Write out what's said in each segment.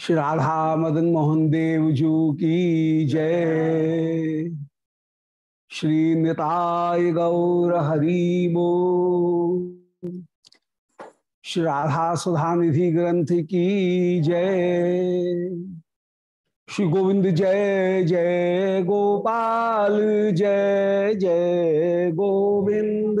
श्री राधा मदन मोहन देव जू की जय। श्री निताय गौर हरिबो श्री राधा सुधा निधि ग्रंथ की जय। श्री गोविंद जय जय गोपाल, जय जय गोविंद।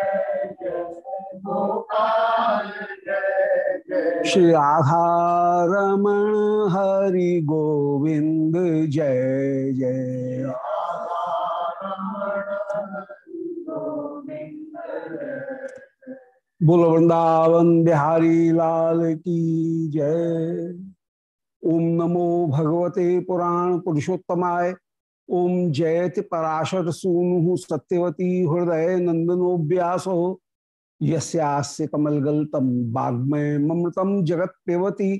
श्री राधा रमण हरि गोविंद जय जय। बोल, वृंदावन बिहारी लाल की जय। ओम नमो भगवते पुराण पुरुषोत्तमाय। ओम जयति पराशर सूनु सत्यवती हृदय नंदनो व्यासो यस्यास्य कमलगल्तम वाग्मय ममृतम जगत पेवती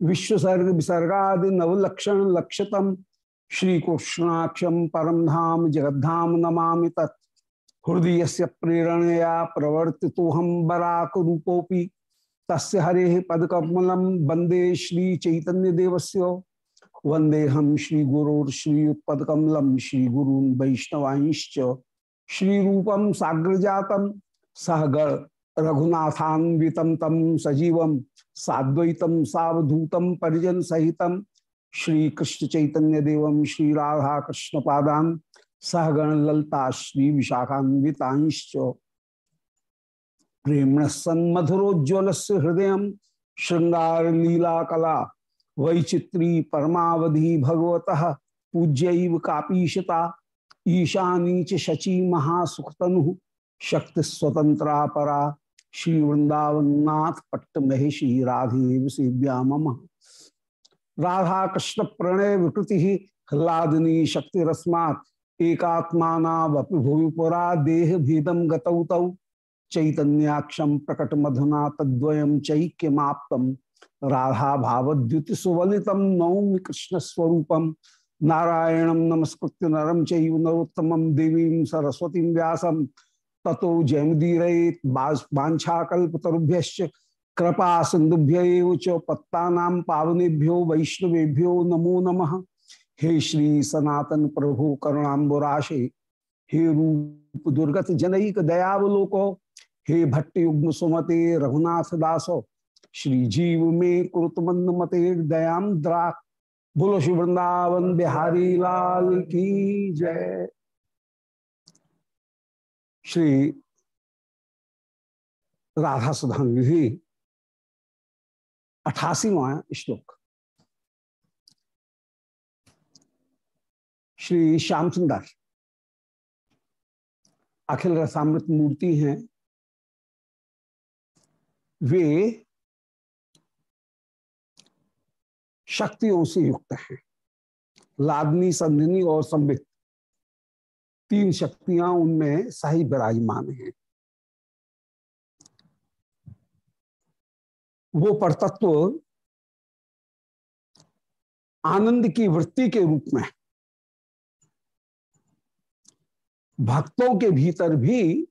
विश्वसर्ग विसर्गादि नवलक्षण लक्षतम श्री कृष्णाक्षम परम धाम जगद्धाम नमामि तत्। हृदय से प्रेरणया प्रवर्ति तो हम बराक रूपोपि तस्य हरे पदकमल वंदे श्री चैतन्य देवस्य वंदे हम श्री गुरुर्श्रीयुत्पकमलम श्री गुरु वैष्णवांश्च। श्री रूपम साग्र जातम सहगण रघुनाथान्वितम तम सजीवम साद्वैतम सावधूतम परिजन सहितम श्री कृष्ण चैतन्य देवम श्री राधा कृष्ण पादान सहगण ललता श्री विशाखान्विताश्च। प्रेम सन्मधुरोज्वल से हृदय श्रृंगार लीला कला वैचित्री परमावधि भगवत पूज्य कापीशता ईशानी च शची महासुखतनु। शक्ति स्वतंत्रा परा श्री वृंदावननाथ पट्ट महेशी राधे सेव्या मम राधा कृष्ण प्रणय विकृति ह्लादिनी शक्ति रस्मात् एकात्मा भुवि पुरा देह भीदम गतौ तौ। चैतन्याक्षम प्रकट मधुना तद्वयम चैक्यमाप्तम राधा भावद्युति सुवलितम नौमि कृष्ण स्वरूपम नारायणम नमस्कृत्य नरम चैव नरोत्तमं देवीं सरस्वतीं व्यासं। ततो जयमुदीरयेत् वाछाकल्पतरुभ्य कृपा सिंधुभ्य पत्ता पावनेभ्यो वैष्णवेभ्यो नमो नमः। हे श्री सनातन प्रभु करुणाबुराशे हे रूप दुर्गत जनईक दयावलोको, हे भट्ट युग्म सुमते रघुनाथ दासो, श्री जीव में कुरुतमंद मते दयाम द्रा बोलो श्री वृंदावन बिहारी लाल की जय। श्री राधा सुधान विधि अठासीवा श्लोक। श्री श्याम सुंदर अखिल रसामृत मूर्ति हैं। वे शक्तियों से युक्त हैं। लादनी, संधिनी और संबित तीन शक्तियाँ उनमें सही विराजमान हैं। वो परतत्व आनंद की वृत्ति के रूप में, भक्तों के भीतर भी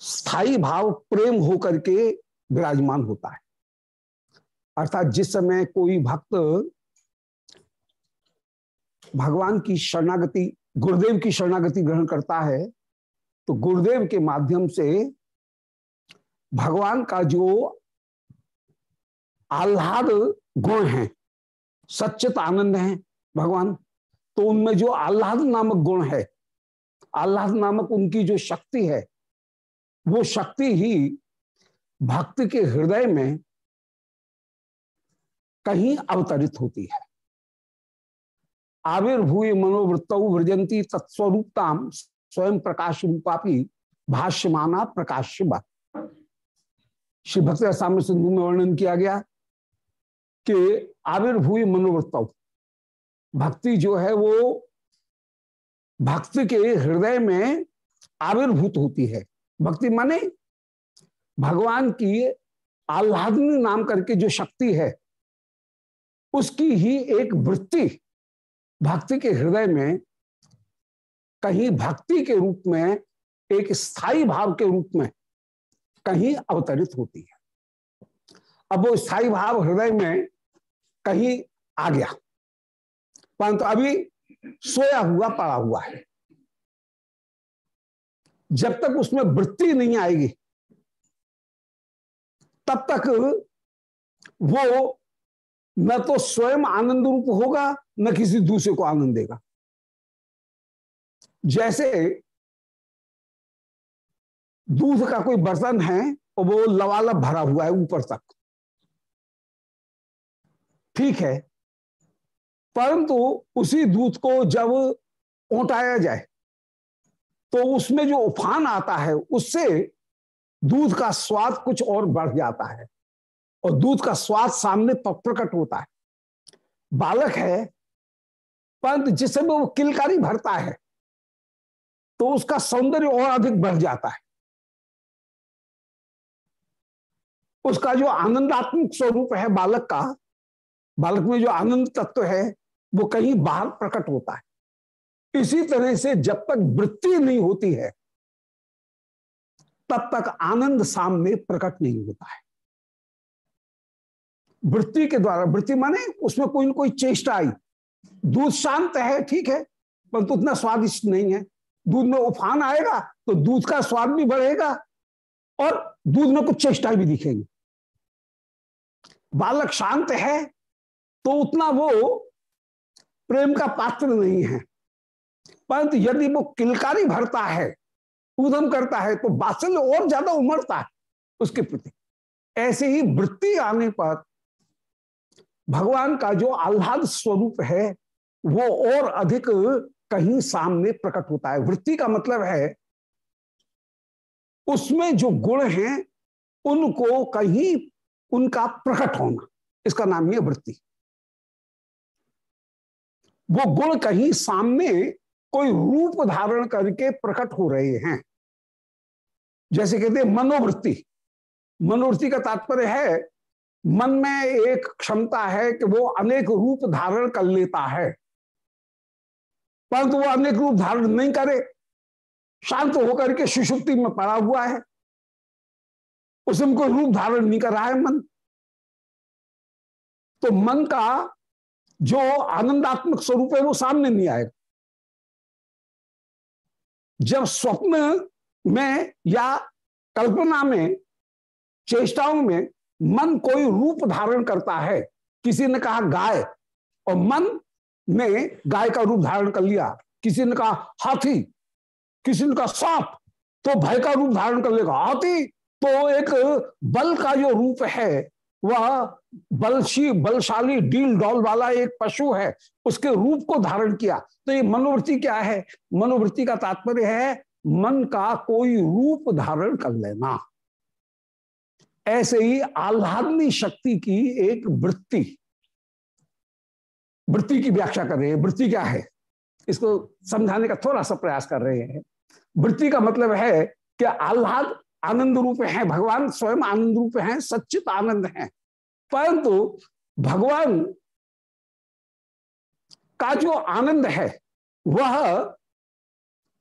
स्थायी भाव प्रेम होकर के विराजमान होता है। अर्थात जिस समय कोई भक्त भगवान की शरणागति, गुरुदेव की शरणागति ग्रहण करता है तो गुरुदेव के माध्यम से भगवान का जो आह्लाद गुण है, सच्चित आनंद है भगवान तो उनमें जो आह्लाद नामक गुण है, आह्लाद नामक उनकी जो शक्ति है, वो शक्ति ही भक्त के हृदय में कहीं अवतरित होती है। आविर्भूय मनोवृत्त व्रजंती तत्स्वरूपताम स्वयं प्रकाश रूपापी भाष्यमाना प्रकाश श्री भक्त साम्य सिंधु में वर्णन किया गया कि आविर्भूय मनोवृत्त, भक्ति जो है वो भक्त के हृदय में आविर्भूत होती है। भक्ति माने भगवान की आह्लादनी नाम करके जो शक्ति है, उसकी ही एक वृत्ति भक्ति के हृदय में, कहीं भक्ति के रूप में, एक स्थायी भाव के रूप में कहीं अवतरित होती है। अब वो स्थायी भाव हृदय में कहीं आ गया, परंतु अभी सोया हुआ, पड़ा हुआ है। जब तक उसमें वृत्ति नहीं आएगी, तब तक वो न तो स्वयं आनंद रूप होगा न किसी दूसरे को आनंद देगा। जैसे दूध का कोई बर्तन है और वो लवालब भरा हुआ है ऊपर तक। ठीक है। परंतु उसी दूध को जब ओटाया जाए तो उसमें जो उफान आता है, उससे दूध का स्वाद कुछ और बढ़ जाता है और दूध का स्वाद सामने प्रकट होता है। बालक है परंतु जिस समय वो किलकारी भरता है तो उसका सौंदर्य और अधिक बढ़ जाता है। उसका जो आनंदात्मक स्वरूप है बालक का, बालक में जो आनंद तत्व है, वो कहीं बाहर प्रकट होता है। इसी तरह से जब तक वृत्ति नहीं होती है, तब तक आनंद सामने प्रकट नहीं होता है। वृत्ति के द्वारा, वृत्ति माने उसमें कोई ना कोई चेष्टा आई दूध शांत है, ठीक है, परंतु उतना स्वादिष्ट नहीं है। दूध में उफान आएगा तो दूध का स्वाद भी बढ़ेगा और दूध में कुछ चेष्टा भी दिखेंगी। बालक शांत है तो उतना वो प्रेम का पात्र नहीं है। परंतु यदि वो किलकारी भरता है उदम करता है तो बात्सल्य और ज़्यादा उमड़ता है उसके प्रति। ऐसे ही वृत्ति आने पर भगवान का जो आह्लाद स्वरूप है, वो और अधिक कहीं सामने प्रकट होता है। वृत्ति का मतलब है, उसमें जो गुण हैं, उनको कहीं उनका प्रकट होना। इसका नाम है वृत्ति। वो गुण कहीं सामने कोई रूप धारण करके प्रकट हो रहे हैं। जैसे कहते हैं मनोवृत्ति। मनोवृत्ति का तात्पर्य है मन में एक क्षमता है कि वो अनेक रूप धारण कर लेता है। परंतु वो अनेक रूप धारण नहीं करे, शांत होकर के सुषुप्ति में पड़ा हुआ है। उसमें कोई रूप धारण नहीं कर रहा है मन। तो मन का जो आनंदात्मक स्वरूप है वो सामने नहीं आएगा। जब स्वप्न में या कल्पना में, चेष्टाओं में मन कोई रूप धारण करता है। किसी ने कहा गाय, और मन ने गाय का रूप धारण कर लिया। किसी ने कहा हाथी, किसी ने कहा सांप तो भय का रूप धारण कर लेगा। हाथी तो एक बल का जो रूप है, वह बलशी, बलशाली, डील डॉल वाला एक पशु है, उसके रूप को धारण किया। तो ये मनोवृत्ति क्या है? मनोवृत्ति का तात्पर्य है, मन का कोई रूप धारण कर लेना। ऐसे ही आह्लादनी शक्ति की एक वृत्ति। वृत्ति की व्याख्या कर रहे हैं। वृत्ति क्या है? इसको समझाने का थोड़ा सा प्रयास कर रहे हैं। वृत्ति का मतलब है कि आह्लाद आनंद रूप है, भगवान स्वयं आनंद रूप है, सच्चित आनंद है। परंतु भगवान का जो आनंद है, वह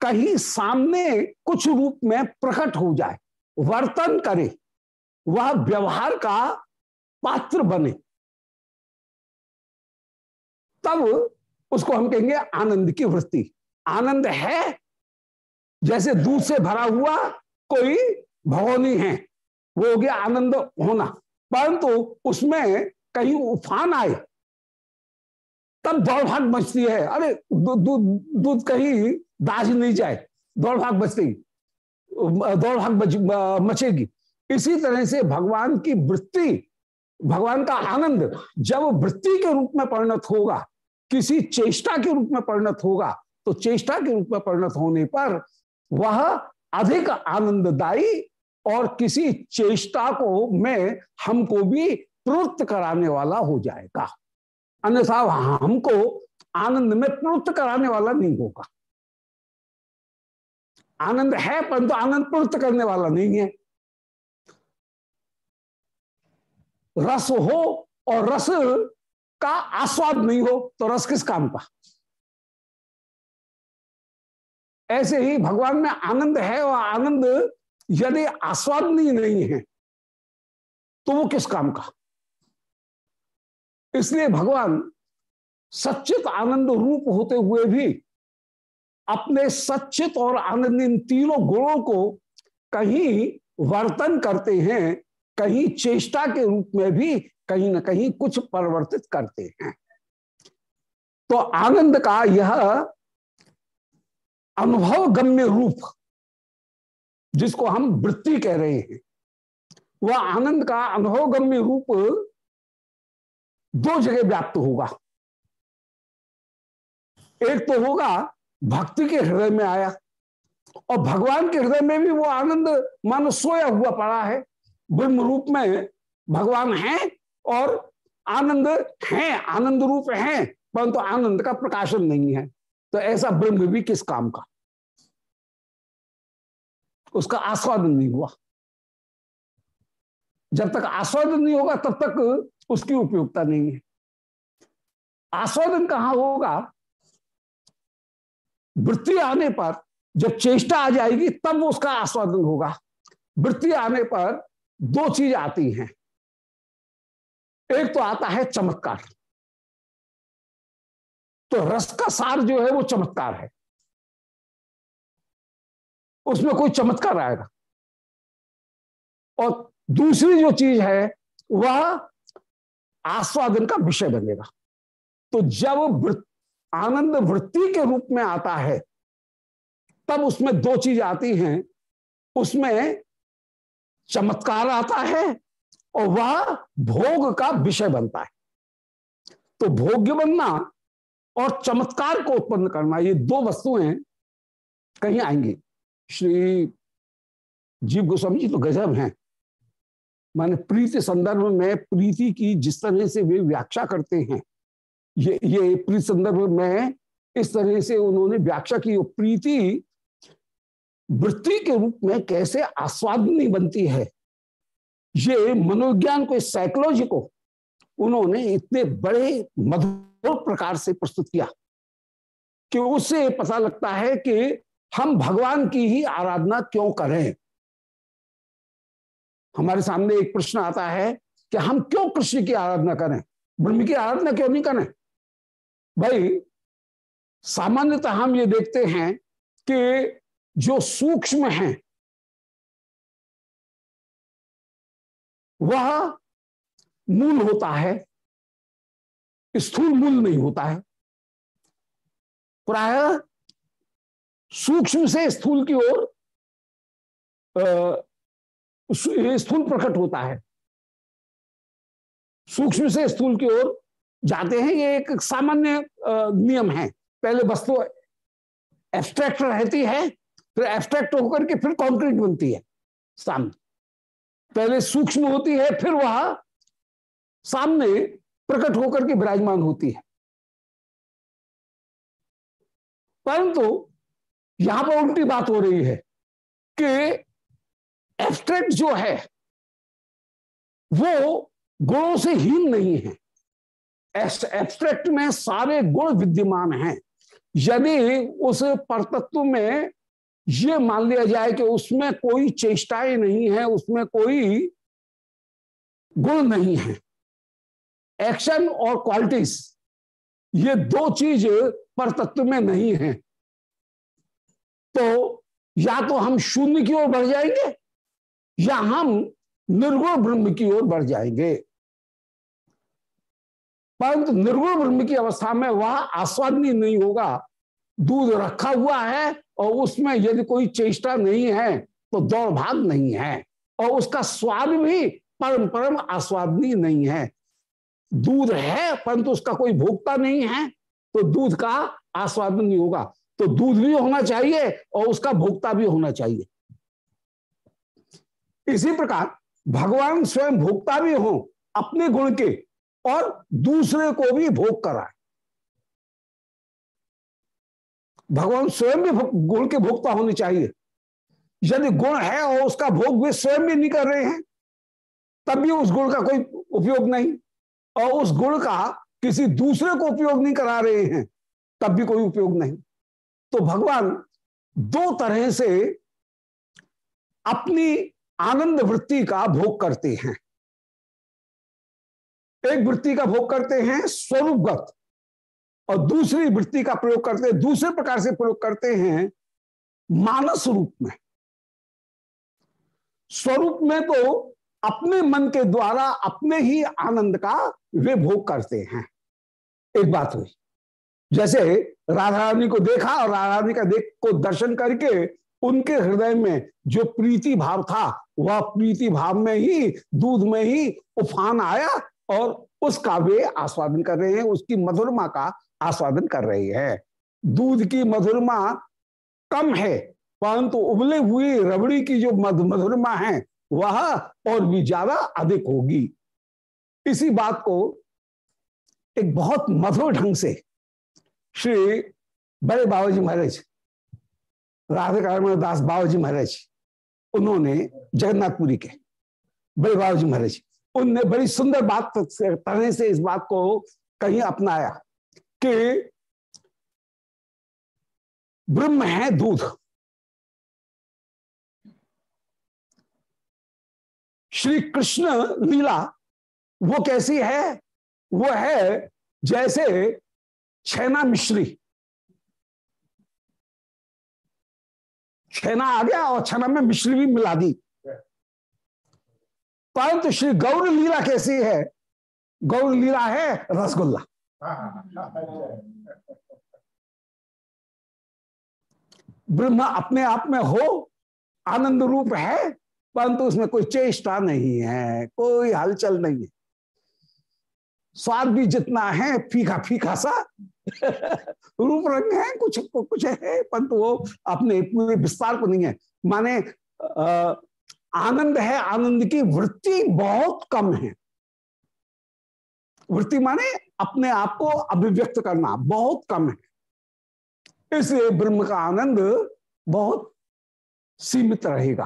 कहीं सामने कुछ रूप में प्रकट हो जाए। वर्तन करे। वह व्यवहार का पात्र बने। तब उसको हम कहेंगे आनंद की वृत्ति। आनंद है, जैसे दूध से भरा हुआ कोई भगोनी है, वो हो गया आनंद होना। परंतु उसमें कहीं उफान आए, तब दौड़ भाग बचती है। अरे दूध कहीं दाज नहीं जाए, दौड़ भाग बचती, दौड़ भाग मचेगी इसी तरह से भगवान की वृत्ति, भगवान का आनंद जब वृत्ति के रूप में परिणत होगा, किसी चेष्टा के रूप में परिणत होगा तो चेष्टा के रूप में परिणत होने पर वह अधिक आनंददायी और किसी चेष्टा को में हमको भी प्रवृत्त कराने वाला हो जाएगा। अन्यथा हमको आनंद में प्रवृत्त कराने वाला नहीं होगा। आनंद है, परंतु आनंद प्रवृत्त करने वाला नहीं है। रस हो और रस का आस्वाद नहीं हो तो रस किस काम का? ऐसे ही भगवान में आनंद है और आनंद यदि आस्वादनीय नहीं है तो वो किस काम का? इसलिए भगवान सच्चित आनंद रूप होते हुए भी अपने सच्चित और आनंद इन तीनों गुणों को कहीं वर्तन करते हैं कहीं चेष्टा के रूप में भी कहीं ना कहीं कुछ परिवर्तित करते हैं। तो आनंद का यह अनुभव गम्य रूप जिसको हम वृत्ति कह रहे हैं, वह आनंद का अनुभव गम्य रूप दो जगह व्याप्त होगा। एक तो होगा भक्ति के हृदय में आया और भगवान के हृदय में भी वो आनंद मानो सोया हुआ पड़ा है। ब्रह्म रूप में भगवान है और आनंद है, आनंद रूप है, परंतु आनंद का प्रकाशन नहीं है। तो ऐसा ब्रह्म भी किस काम का? उसका आस्वादन नहीं हुआ। जब तक आस्वादन नहीं होगा, तब तक उसकी उपयोगिता नहीं है। आस्वादन कहाँ होगा? वृत्ति आने पर जब चेष्टा आ जाएगी, तब उसका आस्वादन होगा। वृत्ति आने पर दो चीज़ आती हैं। एक तो आता है चमत्कार। तो रस का सार जो है वो चमत्कार है। उसमें कोई चमत्कार आएगा। और दूसरी जो चीज़ है, वह आस्वादन का विषय बनेगा। तो जब आनंद वृत्ति के रूप में आता है, तब उसमें दो चीज़ आती हैं। उसमें चमत्कार आता है और वह भोग का विषय बनता है। तो भोग्य बनना और चमत्कार को उत्पन्न करना, ये दो वस्तुएँ कहीं आएँगी। श्री जीव गोस्वामी जी तो गजब हैं। माने प्रीति संदर्भ में प्रीति की जिस तरह से वे व्याख्या करते हैं, ये ये प्रीति संदर्भ में इस तरह से उन्होंने व्याख्या की प्रीति वृत्ति के रूप में कैसे आस्वादनी बनती है? ये मनोविज्ञान को इस साइकोलॉजी को उन्होंने इतने बड़े, मधुर प्रकार से प्रस्तुत किया कि उससे पता लगता है कि हम भगवान की ही आराधना क्यों करें? हमारे सामने एक प्रश्न आता है कि हम क्यों कृष्ण की आराधना करें? ब्रह्म की आराधना क्यों नहीं करें? भाई, सामान्यतः हम ये देखते हैं कि जो सूक्ष्म है, वह मूल होता है, स्थूल मूल नहीं होता है। प्राय सूक्ष्म से स्थूल की ओर स्थूल प्रकट होता है। सूक्ष्म से स्थूल की ओर जाते हैं, ये एक सामान्य नियम है। पहले वस्तु एब्स्ट्रैक्ट रहती है फिर एब्स्ट्रैक्ट होकर के फिर कॉन्क्रीट बनती है। सामने। पहले सूक्ष्म होती है, फिर वह सामने प्रकट होकर के विराजमान होती है। परंतु यहाँ पर उल्टी बात हो रही है कि एब्स्ट्रैक्ट जो है, वो गुणों से हीन नहीं है। एब्स्ट्रैक्ट में सारे गुण विद्यमान हैं। यदि उस परतत्व में ये मान लिया जाए कि उसमें कोई चेष्टाएँ नहीं है, उसमें कोई गुण नहीं है। एक्शन और क्वालिटीज ये दो चीज़ पर तत्व में नहीं है। तो या तो हम शून्य की ओर बढ़ जाएँगे, या हम निर्गुण ब्रह्म की ओर बढ़ जाएँगे। परंतु निर्गुण ब्रह्म की अवस्था में वह आस्वादनी नहीं होगा, दूध रखा हुआ है और उसमें यदि कोई चेष्टा नहीं है तो दौड़ भाग नहीं है। और उसका स्वाद भी परम परम आस्वादनीय नहीं है। दूध है, परंतु उसका कोई भोगता नहीं है तो दूध का आस्वादन नहीं होगा। तो दूध भी होना चाहिए और उसका भोक्ता भी होना चाहिए। इसी प्रकार भगवान स्वयं भोक्ता भी हो, अपने गुण के, और दूसरे को भी भोग कराए। भगवान स्वयं भी गुण के भोक्ता होने चाहिए। यदि गुण है और उसका भोग वे स्वयं भी नहीं कर रहे हैं, तब भी उस गुण का कोई उपयोग नहीं। और उस गुण का किसी दूसरे को उपयोग नहीं करा रहे हैं, तब भी कोई उपयोग नहीं। तो भगवान दो तरह से अपनी आनंद वृत्ति का भोग करते हैं। एक वृत्ति का भोग करते हैं स्वरूपगत। और दूसरी वृत्ति का प्रयोग करते दूसरे प्रकार से प्रयोग करते हैं मानस रूप में। स्वरूप में तो अपने मन के द्वारा अपने ही आनंद का वे भोग करते हैं। एक बात हुई। जैसे राधा रानी को देखा और राधा रानी का देख को दर्शन करके उनके हृदय में जो प्रीति भाव था, वह प्रीति भाव में ही, दूध में ही उफान आया और उसका वे आस्वादन कर रहे हैं, उसकी मधुरमा का आस्वादन कर रही है। दूध की मधुरमा कम है, परंतु उबले हुई रबड़ी की जो मधुरमा है, वह और भी ज़्यादा अधिक होगी। इसी बात को एक बहुत मधुर ढंग से श्री बड़े बाबा जी महाराज राधे कारण दास बाबा जी महाराज, उन्होंने जगन्नाथपुरी के बड़े बाबा जी महाराज, उनने बड़ी सुंदर बात तरह से इस बात को कहीं अपनाया। कि ब्रह्म है दूध। श्री कृष्ण लीला, वो कैसी है? वो है जैसे छैना मिश्री। छेना आ गया और छना में मिश्री भी मिला दी। परंतु श्री गौर लीला कैसी है? गौर लीला है रसगुल्ला। ब्रह्म अपने आप में हो, आनंद रूप है, परंतु उसमें कोई चेष्टा नहीं है, कोई हलचल नहीं है। स्वाद भी जितना है फीका फीका सा, रूप रंग है, कुछ कुछ है, परंतु वो अपने पूरे विस्तार को नहीं है। माने आनंद है, आनंद की वृत्ति बहुत कम है। वृत्ति माने अपने आप को अभिव्यक्त करना बहुत कम है। इसलिए ब्रह्म का आनंद बहुत सीमित रहेगा।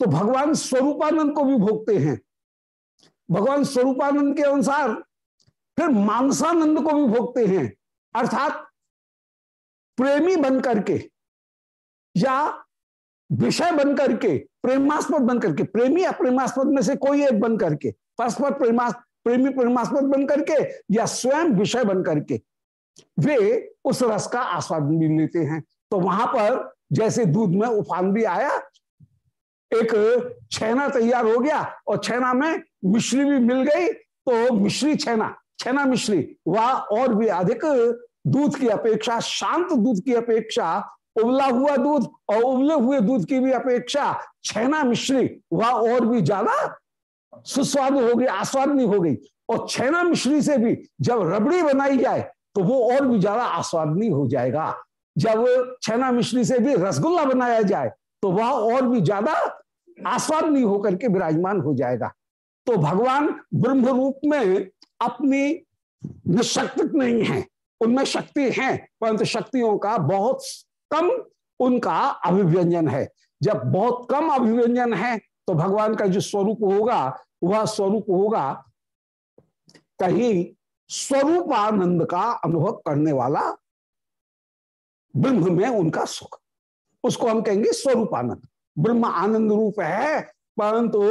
तो भगवान स्वरूपानंद को भी भोगते हैं। भगवान स्वरूपानंद के अनुसार फिर मानसानंद को भी भोगते हैं। अर्थात प्रेमी बन करके या विषय बन करके प्रेमास्पद बन करके प्रेमी या प्रेमास्पद में से कोई एक बन करके परस्पर प्रेमास् प्रेमी प्रेमास्पद बन करके या स्वयं विषय बन करके, वे उस रस का आस्वादन भी लेते हैं। तो वहाँ पर जैसे दूध में उफान भी आया, एक छेना तैयार हो गया और छेना में मिश्री भी मिल गई। तो मिश्री छेना छेना मिश्री वह और भी अधिक दूध की अपेक्षा, शांत दूध की अपेक्षा, उबला हुआ दूध और उबले हुए दूध की भी अपेक्षा, छेना मिश्री वह और भी ज़्यादा सुस्वादु हो गई, आस्वादनी हो गई। और छैना मिश्री से भी जब रबड़ी बनाई जाए तो वो और भी ज़्यादा आस्वादनी हो जाएगा। जब छैना मिश्री से भी रसगुल्ला बनाया जाए तो वह और भी ज़्यादा आस्वादनी होकर के विराजमान हो जाएगा। तो भगवान ब्रह्म रूप में अपनी निशक्त नहीं है, उनमें शक्ति है, परंतु शक्तियों का बहुत कम उनका अभिव्यंजन है। जब बहुत कम अभिव्यंजन है तो भगवान का जो स्वरूप होगा, वह स्वरूप होगा कहीं स्वरूप आनंद का अनुभव करने वाला ब्रह्म में उनका सुख। उसको हम कहेंगे स्वरूप आनंद ब्रह्म आनंद रूप है, परंतु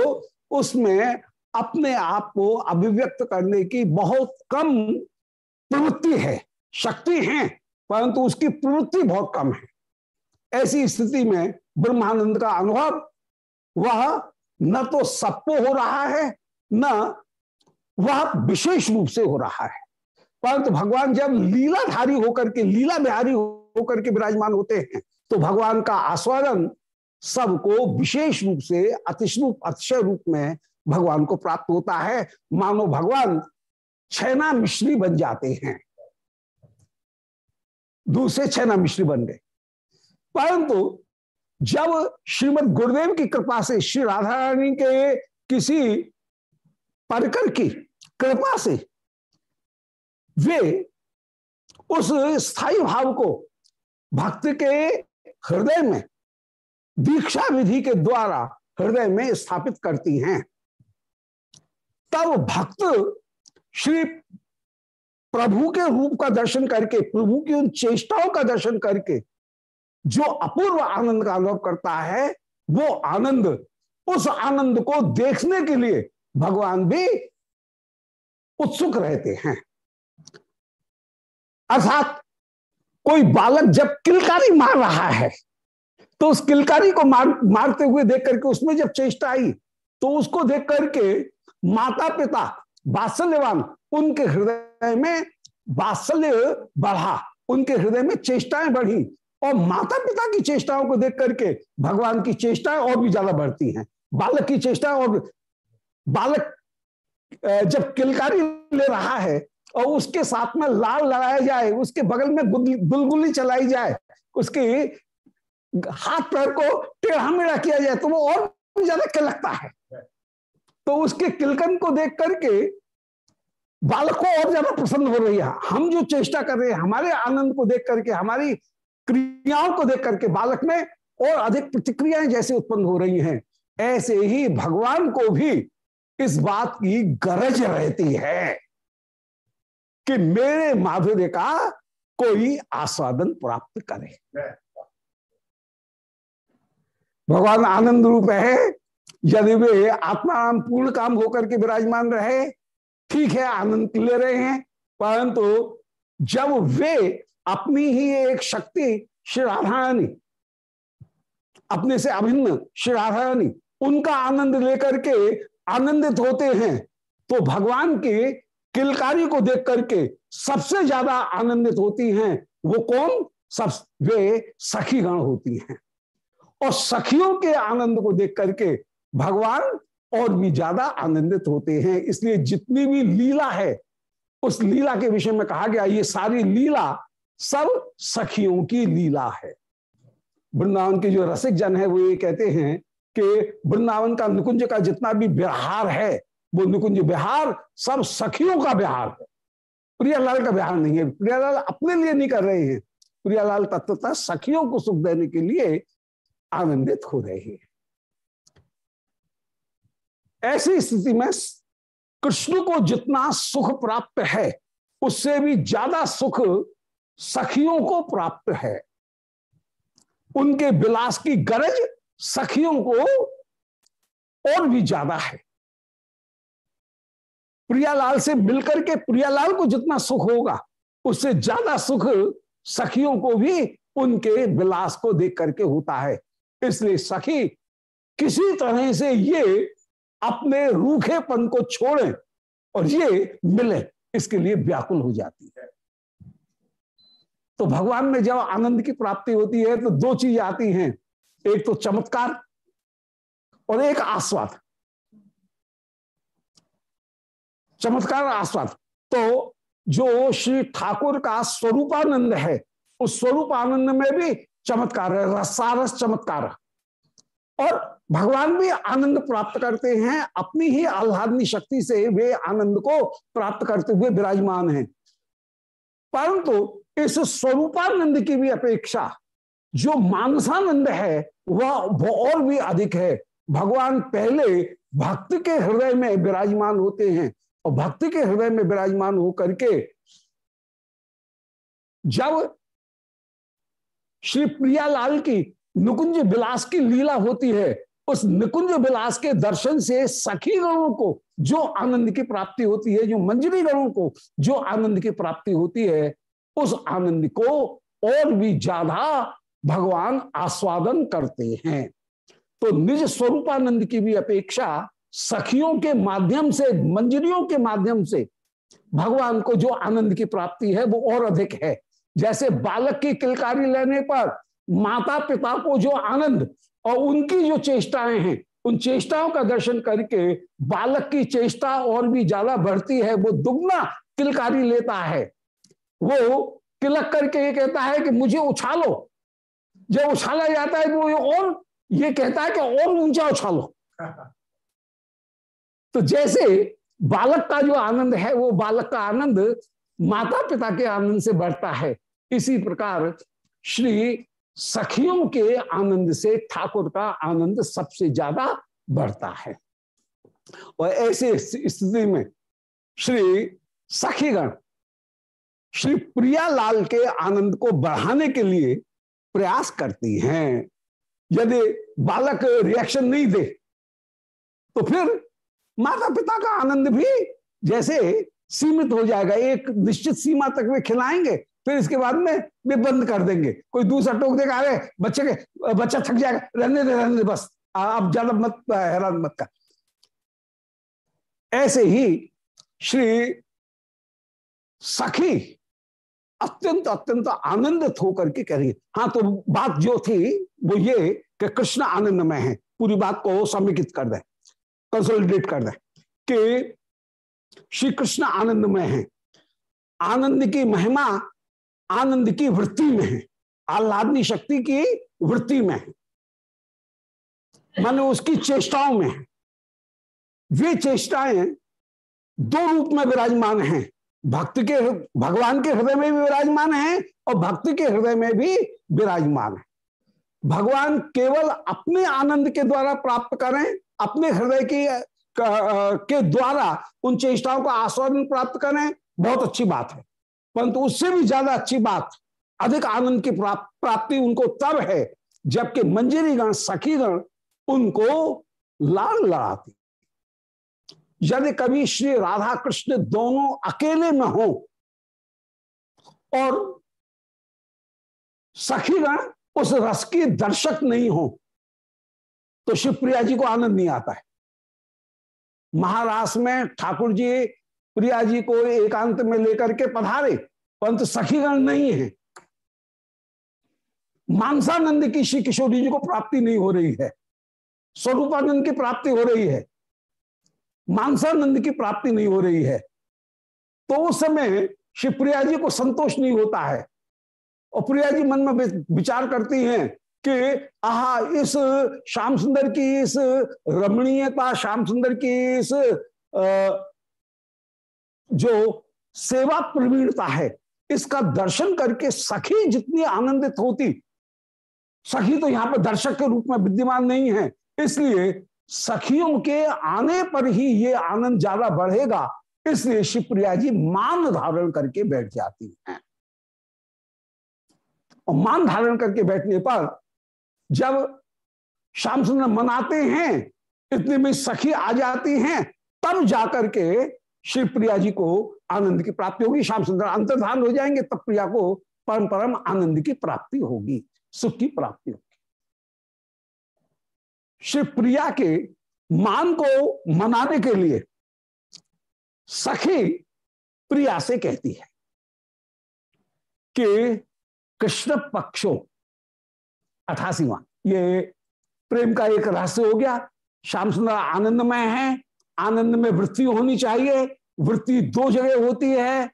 उसमें अपने आप को अभिव्यक्त करने की बहुत कम प्रवृत्ति है, शक्ति है, परंतु उसकी प्रवृत्ति बहुत कम है। ऐसी स्थिति में ब्रह्मानंद का अनुभव, वह न तो सबको हो रहा है, न वह विशेष रूप से हो रहा है। परंतु तो भगवान जब लीलाधारी होकर के लीला बिहारी होकर के विराजमान होते हैं तो भगवान का आस्वादन सबको विशेष रूप से अतिशरूप अतिशय रूप में भगवान को प्राप्त होता है। मानो भगवान छैना मिश्री बन जाते हैं। दूसरे छैना मिश्री बन गए। परंतु जब श्रीमद गुरुदेव की कृपा से श्री राधा रानी के किसी परकर की कृपा से वे उस स्थायी भाव को भक्त के हृदय में दीक्षा विधि के द्वारा हृदय में स्थापित करती हैं। तब भक्त श्री प्रभु के रूप का दर्शन करके, प्रभु की उन चेष्टाओं का दर्शन करके जो अपूर्व आनंद का अनुभव करता है, वो आनंद, उस आनंद को देखने के लिए भगवान भी उत्सुक रहते हैं। अर्थात कोई बालक जब किलकारी मार रहा है तो उस किलकारी को मार, मारते हुए देख करके उसमें जब चेष्टा आई तो उसको देख करके माता पिता बात्सल्यवान उनके हृदय में बात्सल्य बढ़ा, उनके हृदय में चेष्टाएँ बढ़ी और माता पिता की चेष्टाओं को देख करके भगवान की चेष्टाएँ और भी ज़्यादा बढ़ती हैं। बालक की चेष्टा और बालक जब किलकारी ले रहा है और उसके साथ में लाल लगाया जाए, उसके बगल में गुलगुली चलाई जाए, उसके हाथ पैर को टेढ़ा मेढ़ा किया जाए तो वो और भी ज़्यादा किलकता है। तो उसके किलकन को देख करके बालक को और ज़्यादा प्रसन्न हो रही है। हम जो चेष्टा कर रहे हैं, हमारे आनंद को देख करके, हमारी क्रियाओं को देख करके बालक में और अधिक प्रतिक्रियाएँ जैसे उत्पन्न हो रही हैं, ऐसे ही भगवान को भी इस बात की गरज रहती है कि मेरे माधुर्य का कोई आस्वादन प्राप्त करे। भगवान आनंद रूप है, यदि वे आत्मा पूर्ण काम होकर के विराजमान रहे, ठीक है, आनंद ले रहे हैं, परंतु जब वे अपनी ही एक शक्ति श्री राधारानी। अपने से अभिन्न श्री राधारानी। उनका आनंद लेकर के आनंदित होते हैं तो भगवान के किलकारी को देख करके सबसे ज़्यादा आनंदित होती हैं वो कौन? सब, वे सखी गण होती हैं। और सखियों के आनंद को देख करके भगवान और भी ज़्यादा आनंदित होते हैं। इसलिए जितनी भी लीला है, उस लीला के विषय में कहा गया, ये सारी लीला सब सखियों की लीला है। वृंदावन के जो रसिक जन है, वो ये कहते हैं कि वृंदावन का निकुंज का जितना भी बिहार है, वो निकुंज बिहार सब सखियों का बिहार है। प्रियालाल का बिहार नहीं है। प्रियालाल अपने लिए नहीं कर रहे हैं। प्रियालाल तत्वता सखियों को सुख देने के लिए आनंदित हो रहे हैं। ऐसी स्थिति में कृष्ण को जितना सुख प्राप्त है, उससे भी ज़्यादा सुख सखियों को प्राप्त है। उनके विलास की गरज सखियों को और भी ज़्यादा है। प्रियालाल से मिलकर के प्रियालाल को जितना सुख होगा, उससे ज़्यादा सुख सखियों को भी उनके विलास को देख करके होता है। इसलिए सखी, किसी तरह से ये अपने रूखेपन को छोड़ें और ये मिले, इसके लिए व्याकुल हो जाती है। तो भगवान में जब आनंद की प्राप्ति होती है तो दो चीज़ आती हैं। एक तो चमत्कार और एक आस्वाद। चमत्कार आस्वाद। तो जो श्री ठाकुर का स्वरूपानंद है, उस स्वरूपानंद में भी चमत्कार है, रसारस चमत्कार। और भगवान भी आनंद प्राप्त करते हैं, अपनी ही आह्लादनी शक्ति से वे आनंद को प्राप्त करते हुए विराजमान हैं। परंतु इस स्वरूपानंद की भी अपेक्षा, जो मानसानंद है, वह और भी अधिक है। भगवान पहले भक्त के हृदय में विराजमान होते हैं और भक्ति के हृदय में विराजमान होकर के जब श्री प्रियालाल की नुकुंज विलास की लीला होती है, उस निकुंज विलास के दर्शन से सखी गणों को जो आनंद की प्राप्ति होती है, जो मंजरी गणों को जो आनंद की प्राप्ति होती है उस आनंद को और भी ज़्यादा भगवान आस्वादन करते हैं। तो निज स्वरूपानंद की भी अपेक्षा सखियों के माध्यम से, मंजरियों के माध्यम से भगवान को जो आनंद की प्राप्ति है वो और अधिक है। जैसे बालक की किलकारी लेने पर माता पिता को जो आनंद और उनकी जो चेष्टाएँ हैं, उन चेष्टाओं का दर्शन करके बालक की चेष्टा और भी ज़्यादा बढ़ती है, वो दुगना किलकारी लेता है। वो तिलक करके ये कहता है कि मुझे उछालो। जब उछाला जाता है तो ये और ये कहता है कि और ऊँचा उछालो। तो जैसे बालक का जो आनंद है, वो बालक का आनंद माता पिता के आनंद से बढ़ता है। इसी प्रकार श्री सखियों के आनंद से ठाकुर का आनंद सबसे ज़्यादा बढ़ता है। और ऐसे स्थिति में श्री सखीगण श्री प्रियालाल के आनंद को बढ़ाने के लिए प्रयास करती हैं। यदि बालक रिएक्शन नहीं दे तो फिर माता पिता का आनंद भी जैसे सीमित हो जाएगा। एक निश्चित सीमा तक वे खिलाएँगे, फिर इसके बाद में वे बंद कर देंगे। कोई दूसरा टोक देगा, अरे, बच्चे के, बच्चा थक जाएगा, रहने दे रहने दे, बस अब ज़्यादा मत, हैरान मत कर। ऐसे ही श्री सखी अत्यंत अत्यंत आनंदित होकर के कह रही है। तो बात जो थी, वो ये कि कृष्ण आनंद में है। पूरी बात को समेकित कर दे कंसोलिडेट कर दे कि श्री कृष्ण आनंद में है। आनंद की महिमा, आनंद की वृत्ति में है। आह्लादनी शक्ति की वृत्ति में है। माने उसकी चेष्टाओं में है। वे चेष्टाएँ दो रूप में विराजमान हैं। भक्त के भगवान के हृदय में भी विराजमान है और भक्त के हृदय में भी विराजमान है। भगवान केवल अपने आनंद के द्वारा प्राप्त करें अपने हृदय की के द्वारा उन चेष्टाओं का आस्वादन प्राप्त करें बहुत अच्छी बात है। परंतु उससे भी ज़्यादा अच्छी बात, अधिक आनंद की प्राप्ति उनको तब है, जबकि मंजरीगण, सखीगण उनको लाल लड़ाती यदि कभी श्री राधा कृष्ण दोनों अकेले में हो और सखीगण उस रस के दर्शक नहीं हो तो शिवप्रिया जी को आनंद नहीं आता है। महाराष्ट्र में ठाकुर जी प्रिया जी को एकांत में लेकर के पधारे, परंतु सखीगण नहीं है। मानसानंद की श्री किशोरी जी को प्राप्ति नहीं हो रही है। स्वरूपानंद की प्राप्ति हो रही है। मानसानंद की प्राप्ति नहीं हो रही है। तो उस समय शिवप्रिया जी को संतोष नहीं होता है। और प्रिया जी मन में विचार करती हैं कि, आहा, इस श्याम सुंदर की इस रमणीयता, श्याम सुंदर की इस जो सेवा प्रवीणता है, इसका दर्शन करके सखी जितनी आनंदित होती, सखी तो यहाँ पर दर्शक के रूप में विद्यमान नहीं है। इसलिए सखियों के आने पर ही ये आनंद ज़्यादा बढ़ेगा। इसलिए शिवप्रिया जी मान धारण करके बैठ जाती हैं। और मान धारण करके बैठने पर जब श्याम सुंदर मनाते हैं, इतने में सखी आ जाती हैं, तब जाकर के शिव प्रिया जी को आनंद की प्राप्ति होगी। श्याम सुंदर अंतर्धान हो जाएँगे, तब प्रिया को परम परम आनंद की प्राप्ति होगी, सुख की प्राप्ति होगी। शिव प्रिया के मान को मनाने के लिए सखी प्रिया से कहती है कि कृष्ण पक्षो अठासीवा ये प्रेम का एक रहस्य हो गया। श्याम सुंदर आनंदमय है, आनंद में वृत्ति होनी चाहिए, वृत्ति दो जगह होती है,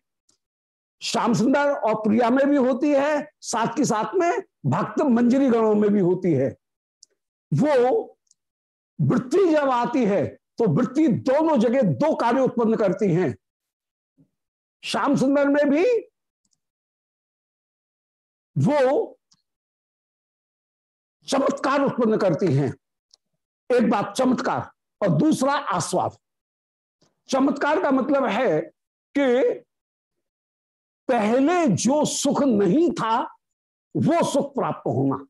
श्याम सुंदर और प्रिया में भी होती है, साथ के साथ में भक्त मंजरी गणों में भी होती है। वो वृत्ति जब आती है तो वृत्ति दोनों जगह दो कार्य उत्पन्न करती हैं। श्याम सुंदर में भी वो चमत्कार उत्पन्न करती हैं। एक बात, चमत्कार, और दूसरा आस्वाद। चमत्कार का मतलब है कि पहले जो सुख नहीं था, वो सुख प्राप्त होना।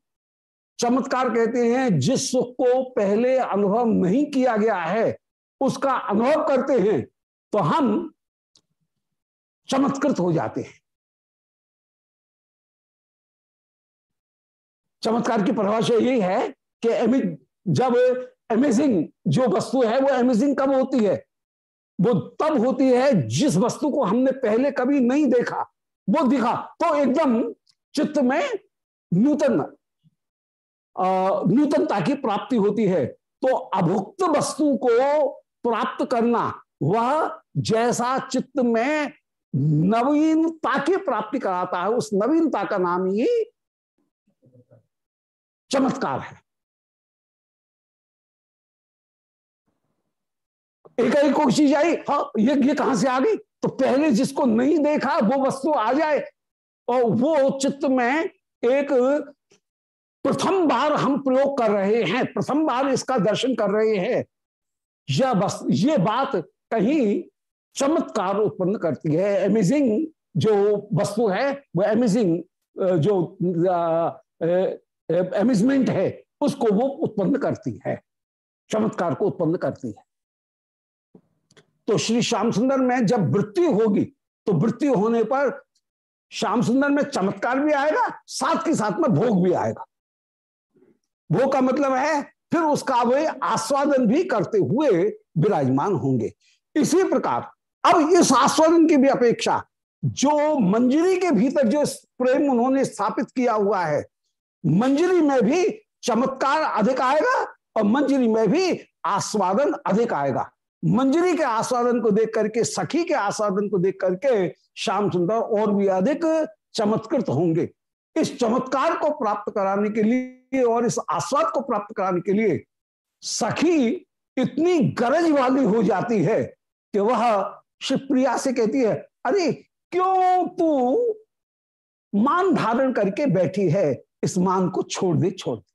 चमत्कार कहते हैं, जिस सुख को पहले अनुभव नहीं किया गया है, उसका अनुभव करते हैं तो हम चमत्कृत हो जाते हैं। चमत्कार की परिभाषा यही है कि जब अमेजिंग जो वस्तु है, वो अमेजिंग कब होती है? वो तब होती है जिस वस्तु को हमने पहले कभी नहीं देखा। वो दिखा तो एकदम चित्त में नूतन नूतनता की प्राप्ति होती है। तो अभुक्त वस्तु को प्राप्त करना, वह जैसा चित्त में नवीनता की प्राप्ति कराता है, उस नवीनता का नाम ही चमत्कार है। एक एक को चीज़ आई हाँ ये ये कहाँ से आ गई? तो पहले जिसको नहीं देखा, वो वस्तु आ जाए। और वो चित्त में एक प्रथम बार हम प्रयोग कर रहे हैं, प्रथम बार इसका दर्शन कर रहे हैं। यह बस ये बात कहीं चमत्कार उत्पन्न करती है। अमेजिंग जो वस्तु है, वो अमेजिंग जो अमेजमेंट है, उसको वो उत्पन्न करती है। चमत्कार को उत्पन्न करती है। तो श्री श्याम सुंदर में जब वृत्ति होगी तो वृत्ति होने पर श्याम सुंदर में चमत्कार भी आएगा, साथ के साथ में भोग भी आएगा। भोग का मतलब है, फिर उसका वे आस्वादन भी करते हुए विराजमान होंगे। इसी प्रकार, अब इस आस्वादन की भी अपेक्षा, जो मंजरी के भीतर जो प्रेम उन्होंने स्थापित किया हुआ है, मंजरी में भी चमत्कार अधिक आएगा और मंजरी में भी आस्वादन अधिक आएगा। मंजरी के आस्वादन को देख करके, सखी के आस्वादन को देख करके श्याम सुंदर और भी अधिक चमत्कृत होंगे। इस चमत्कार को प्राप्त कराने के लिए और इस आस्वाद को प्राप्त कराने के लिए सखी इतनी गरज वाली हो जाती है कि वह शिवप्रिया से कहती है, अरे, क्यों तू मान धारण करके बैठी है? इस मान को छोड़ दे छोड़ दे।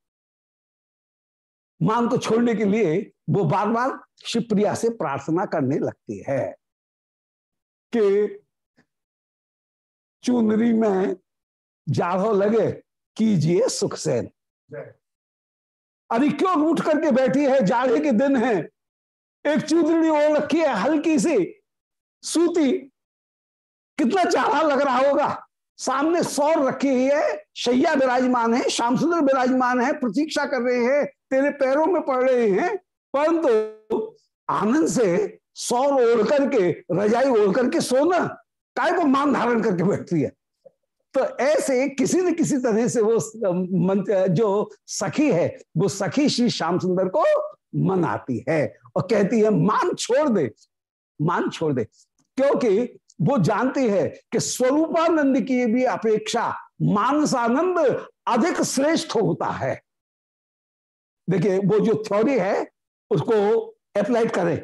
मान को छोड़ने के लिए वो बार बार शिवप्रिया से प्रार्थना करने लगती है कि चुनरी में जाड़ो लगे कीजिए सुख सेन। अरे क्यों रूठ करके बैठी है? जाड़े के दिन है। एक चुदड़ी ओढ़ रखी है हल्की सी। सूती कितना चारा लग रहा होगा? सामने सौर रखी हुई है। शैया विराजमान है श्याम सुंदर विराजमान है प्रतीक्षा कर रहे हैं तेरे पैरों में पड़ रहे हैं। परंतु आनंद से सौर ओढ़ करके रजाई ओढ़ करके सोना काय को मान धारण करके बैठती है? तो ऐसे किसी न किसी तरह से वो जो सखी है, वो सखी श्री श्याम सुंदर को मनाती है और कहती है, मान छोड़ दे, मान छोड़ दे। क्योंकि वो जानती है कि स्वरूपानंद की भी अपेक्षा मानसानंद अधिक श्रेष्ठ होता है। देखिए, वो जो थ्योरी है, उसको अप्लाई करें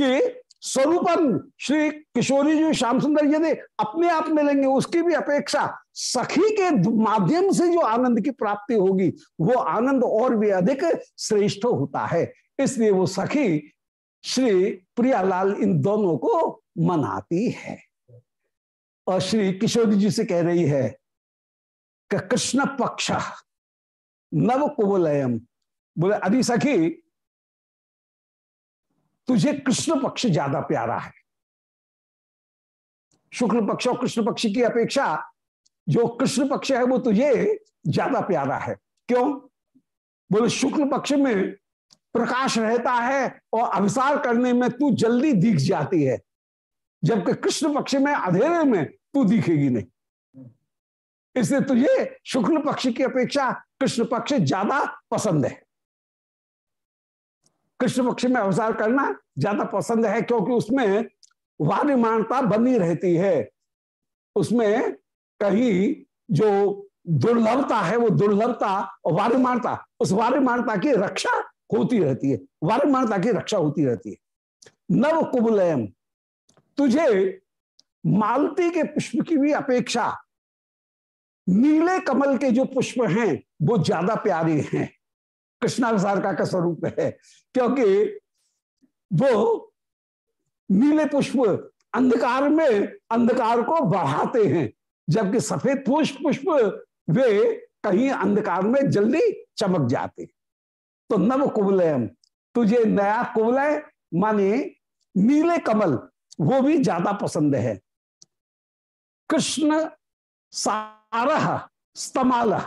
कि स्वरूपन श्री किशोरी जी, श्याम सुंदर यदि अपने आप मिलेंगे, उसकी भी अपेक्षा सखी के माध्यम से जो आनंद की प्राप्ति होगी, वो आनंद और भी अधिक श्रेष्ठ होता है। इसलिए वो सखी श्री प्रियालाल इन दोनों को मनाती है। और श्री किशोरी जी से कह रही है कि कृष्ण पक्ष नव कुबलयम। बोले, अभी सखी तुझे कृष्ण पक्ष ज़्यादा प्यारा है। शुक्ल पक्ष और कृष्ण पक्ष की अपेक्षा जो कृष्ण पक्ष है, वो तुझे ज़्यादा प्यारा है। क्यों? बोले, शुक्ल पक्ष में प्रकाश रहता है और अभिसार करने में तू जल्दी दिख जाती है, जबकि कृष्ण पक्ष में, अंधेरे में तू दिखेगी नहीं। इसलिए तुझे शुक्ल पक्ष की अपेक्षा कृष्ण पक्ष ज़्यादा पसंद है। कृष्ण पक्ष में अवसार करना ज़्यादा पसंद है, क्योंकि उसमें वार्यमानता बनी रहती है। उसमें कहीं जो दुर्लभता है, वो दुर्लभता और वार्यमानता उस वार्यमानता की रक्षा होती रहती है। वार्यमानता की रक्षा होती रहती है। नव कुबलयम, तुझे मालती के पुष्प की भी अपेक्षा, नीले कमल के जो पुष्प हैं, वो ज़्यादा प्यारे हैं। कृष्णावसार का स्वरूप है, क्योंकि वो नीले पुष्प अंधकार में अंधकार को बढ़ाते हैं, जबकि सफ़ेद पुष्प पुष्प वे कहीं अंधकार में जल्दी चमक जाते तो नव कुबलयम, तुझे नया कुबलय माने नीले कमल, वो भी ज़्यादा पसंद है। कृष्ण सारह स्तमाल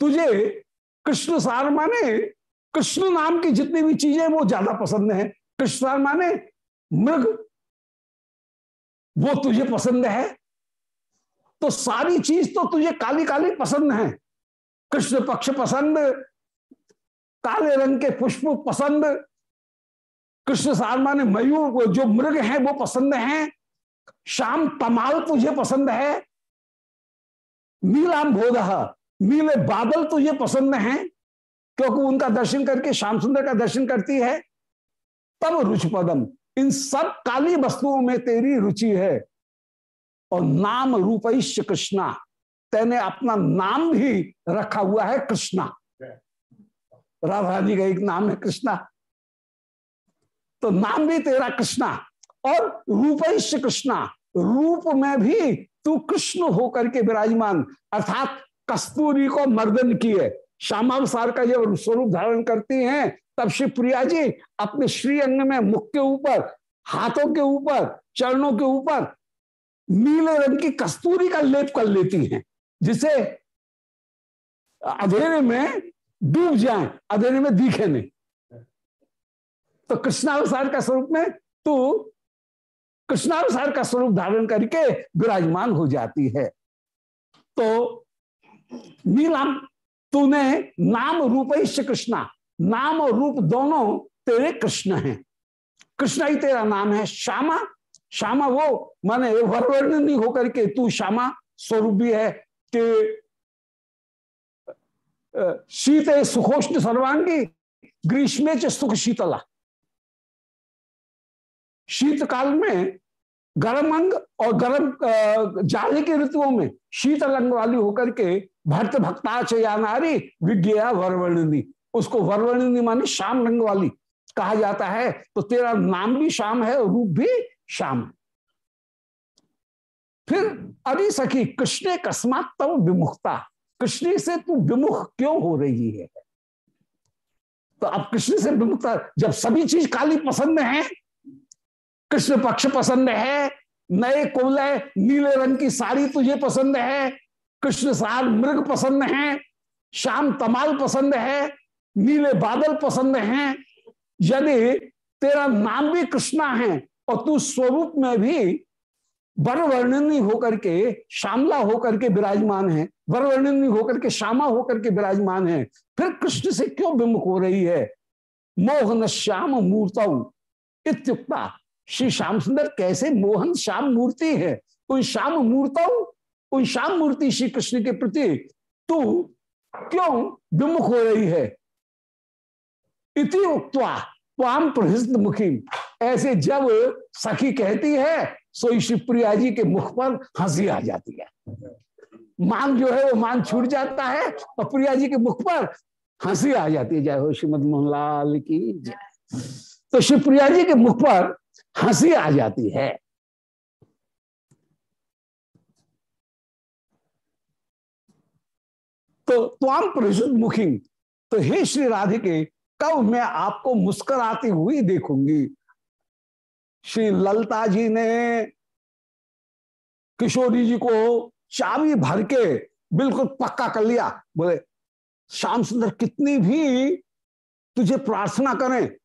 तुझे कृष्ण सार माने, कृष्ण नाम की जितनी भी चीज़ें वो ज़्यादा पसंद है। कृष्ण सार माने, मृग, वो तुझे पसंद है। तो सारी चीज़ तो तुझे काली काली पसंद है। कृष्ण पक्ष पसंद, काले रंग के पुष्प पसंद, कृष्ण सारमा ने मयूर जो मृग है वो पसंद है। शाम तमाल तुझे पसंद है। नीलाम बोध नीले बादल तुझे पसंद हैं, क्योंकि उनका दर्शन करके श्याम सुंदर का दर्शन करती है। तब रुचिपदम इन सब काली वस्तुओं में तेरी रुचि है। और नाम रूपैश्य कृष्णा, तेने अपना नाम भी रखा हुआ है कृष्णा। राधा जी का एक नाम है कृष्णा। तो नाम भी तेरा कृष्णा, और रूपैश्य कृष्णा, रूप में भी तू कृष्ण होकर के विराजमान, अर्थात कस्तूरी को मर्दन किए। श्यामावसार का जब स्वरूप धारण करती हैं। तब श्री प्रिया जी अपने श्री अंग में मुख के ऊपर, हाथों के ऊपर, चरणों के ऊपर नीले रंग की कस्तूरी का लेप कर लेती हैं, जिसे अधेरे में डूब जाए, अधेरे में दिखे नहीं। तो कृष्णावसार का स्वरूप में तू कृष्णावसार का स्वरूप धारण करके विराजमान हो जाती है। तो नीलाम, तूने नाम रूप ही श्री कृष्णा। नाम और रूप दोनों तेरे कृष्ण हैं। कृष्ण ही तेरा नाम है, श्यामा। श्यामा वो, माने वरवर्णनी होकर के तू श्यामा स्वरूप भी है। कि शीत सुखोष्ण सर्वांगी, ग्रीष्मे च सुख शीतला। शीतकाल में गर्म अंग और गर्म जाड़े के ऋतुओं में शीतल अंग वाली होकर के भक्त भक्ता चया नारी विज्ञा वरवर्णनी। उसको वरवर्णनी माने श्याम रंग वाली कहा जाता है। तो तेरा नाम भी श्याम है और रूप भी श्याम फिर अरे सखी, कृष्ण कस्मात तब विमुखता कृष्ण से तू विमुख क्यों हो रही है? तो अब कृष्ण से विमुखता जब सभी चीज़ काली पसंद है कृष्ण पक्ष पसंद है, नए कोलय नीले रंग की साड़ी तुझे पसंद है, कृष्ण सार मृग पसंद है, श्याम तमाल पसंद है, नीले बादल पसंद हैं। यदि तेरा नाम भी कृष्णा है और तू स्वरूप में भी वर वर्णनी होकर के श्यामला होकर के विराजमान है वर वर्णनी होकर के श्यामा होकर के विराजमान है, फिर कृष्ण से क्यों विमुख हो रही है? मोहन श्याम मूर्त इत्युक्ता श्री श्याम सुंदर कैसे मोहन श्याम मूर्ति है? उन श्याम मूर्त उन श्याम मूर्ति श्री कृष्ण के प्रति? तू क्यों विमुख हो रही है? इति उक्वा त्वाम प्रहृत ऐसे जब सखी कहती है सो शिवप्रिया जी के मुख पर हँसी आ जाती है। मान जो है वो मान छूट जाता है और प्रिया जी के मुख पर हँसी आ जाती है। जय हो श्रीमद मोहनलाल की जय। तो शिवप्रिया जी के मुख पर हँसी आ जाती है। तो त्वाम प्रसिद्ध मुखी तो हे श्री राधिके, कब मैं आपको मुस्कुराती हुई देखूँगी? श्री ललता जी ने किशोरी जी को चाबी भर के बिल्कुल पक्का कर लिया। बोले, श्याम सुंदर, कितनी भी तुझे प्रार्थना करें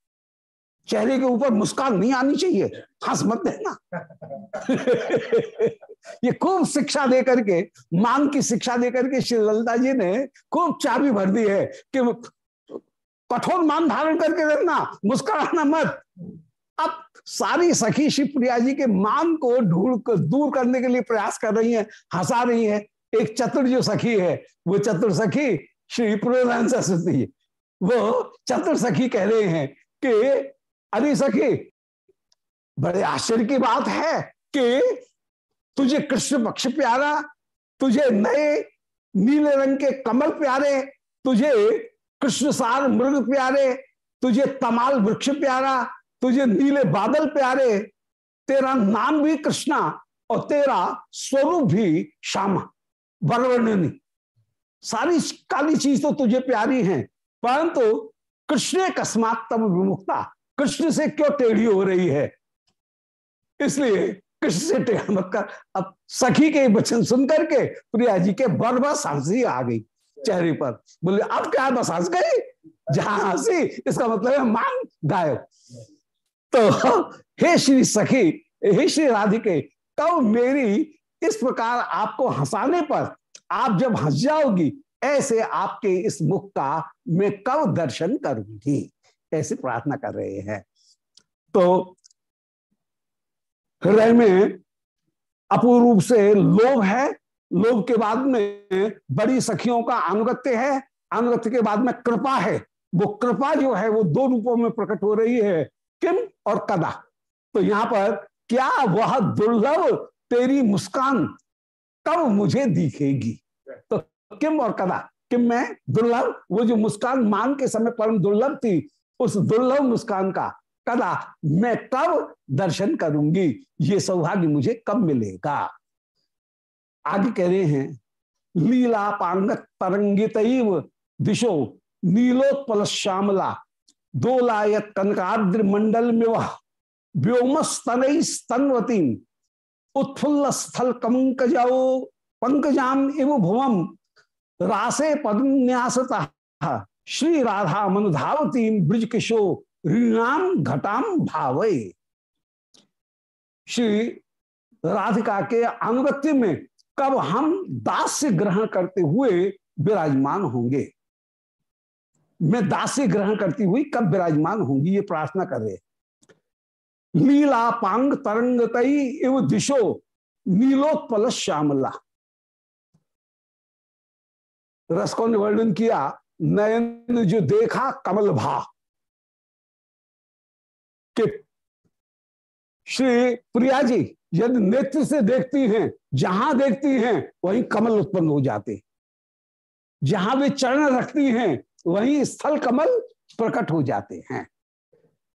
चेहरे के ऊपर मुस्कान नहीं आनी चाहिए। हंस मत देना। ये खूब शिक्षा दे करके मान की शिक्षा दे करके श्री ललिता जी ने खूब चाबी भर दी है कि कठोर मान धारण करके रहना मुस्कुराना मत। अब सारी सखी शिव प्रिया जी के मान को ढूंढ कर दूर करने के लिए प्रयास कर रही हैं हंसा रही हैं। एक चतुर जो सखी है वो चतुर सखी श्री प्रधान सरस्वती वो चतुर सखी कह रहे हैं कि अरे सखी, बड़े आश्चर्य की बात है कि तुझे कृष्ण पक्ष प्यारा, तुझे नए नीले रंग के कमल प्यारे, तुझे कृष्ण सार मृग प्यारे, तुझे तमाल वृक्ष प्यारा, तुझे नीले बादल प्यारे, तेरा नाम भी कृष्णा और तेरा स्वरूप भी श्यामा वरवर्णनी सारी काली चीज़ तो तुझे प्यारी है, परंतु कृष्ण कस्मात तब विमुखता कृष्ण से क्यों टेढ़ी हो रही है? इसलिए कृष्ण से टेढ़ मत कर। अब सखी के वचन सुन करके प्रिया जी के बरबस हँसी आ गई चेहरे पर। बोले, अब क्या बस हंस गई? जहाँ हँसी, इसका मतलब है मान गायब। तो हे श्री सखी, हे श्री राधिके, कब मेरी इस प्रकार आपको हंसाने पर आप जब हंस जाओगी, ऐसे आपके इस मुख का मैं कब दर्शन करूँगी? ऐसे प्रार्थना कर रहे हैं। तो हृदय में अपूर्व रूप से लोभ है। लोभ के बाद में बड़ी सखियों का अनुगत्य है। अनुगत्य के बाद में कृपा है। वो कृपा जो है, वो दो रूपों में प्रकट हो रही है, किम और कदा। तो यहाँ पर, क्या वह दुर्लभ तेरी मुस्कान कब मुझे दिखेगी? तो किम और कदा। किम में दुर्लभ, वो जो मुस्कान मान के समय परम दुर्लभ थी उस दुर्लभ मुस्कान का कदा मैं कब दर्शन करूँगी। ये सौभाग्य मुझे कब मिलेगा? आगे कह रहे हैं, लीला पांगत तरंगित दिशो नीलोत्पल श्यामला दो लायत कनकाद्र मंडल में वह व्योम स्तन स्तनवती उत्फुल्ल स्थल कंकजाओ पंकजाम इव भुवम, रासे पदन्यासता। श्री राधा मनुधावती ब्रज किशो ऋणाम घटाम भावे श्री राधिका के अनुगत्य में कब हम दास ग्रहण करते हुए विराजमान होंगे? मैं दास्य ग्रहण करती हुई कब विराजमान होंगी, ये प्रार्थना कर रहे लीला पांग तरंग तई इव दिशो नीलोत्पल श्यामला। रसकों ने वर्णन किया नयन जो देखा कमल भा कि श्री प्रिया जी यदि नेत्र से देखती हैं, जहाँ देखती हैं, वहीं कमल उत्पन्न हो जाते। जहाँ वे चरण रखती हैं, वहीं स्थल कमल प्रकट हो जाते हैं।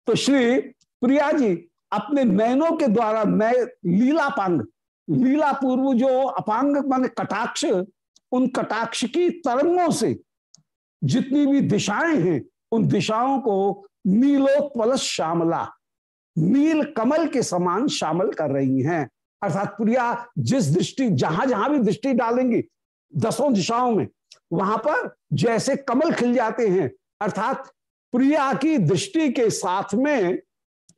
तो श्री प्रिया जी अपने नयनों के द्वारा नए लीला पांग लीला पूर्व जो अपांग मान कटाक्ष, उन कटाक्ष की तरंगों से जितनी भी दिशाएँ हैं, उन दिशाओं को नीलोत्पल श्यामला, नील कमल के समान शामिल कर रही हैं। अर्थात प्रिया, जिस दृष्टि, जहाँ जहाँ भी दृष्टि डालेंगी, दसों दिशाओं में, वहाँ पर जैसे कमल खिल जाते हैं। अर्थात प्रिया की दृष्टि के साथ में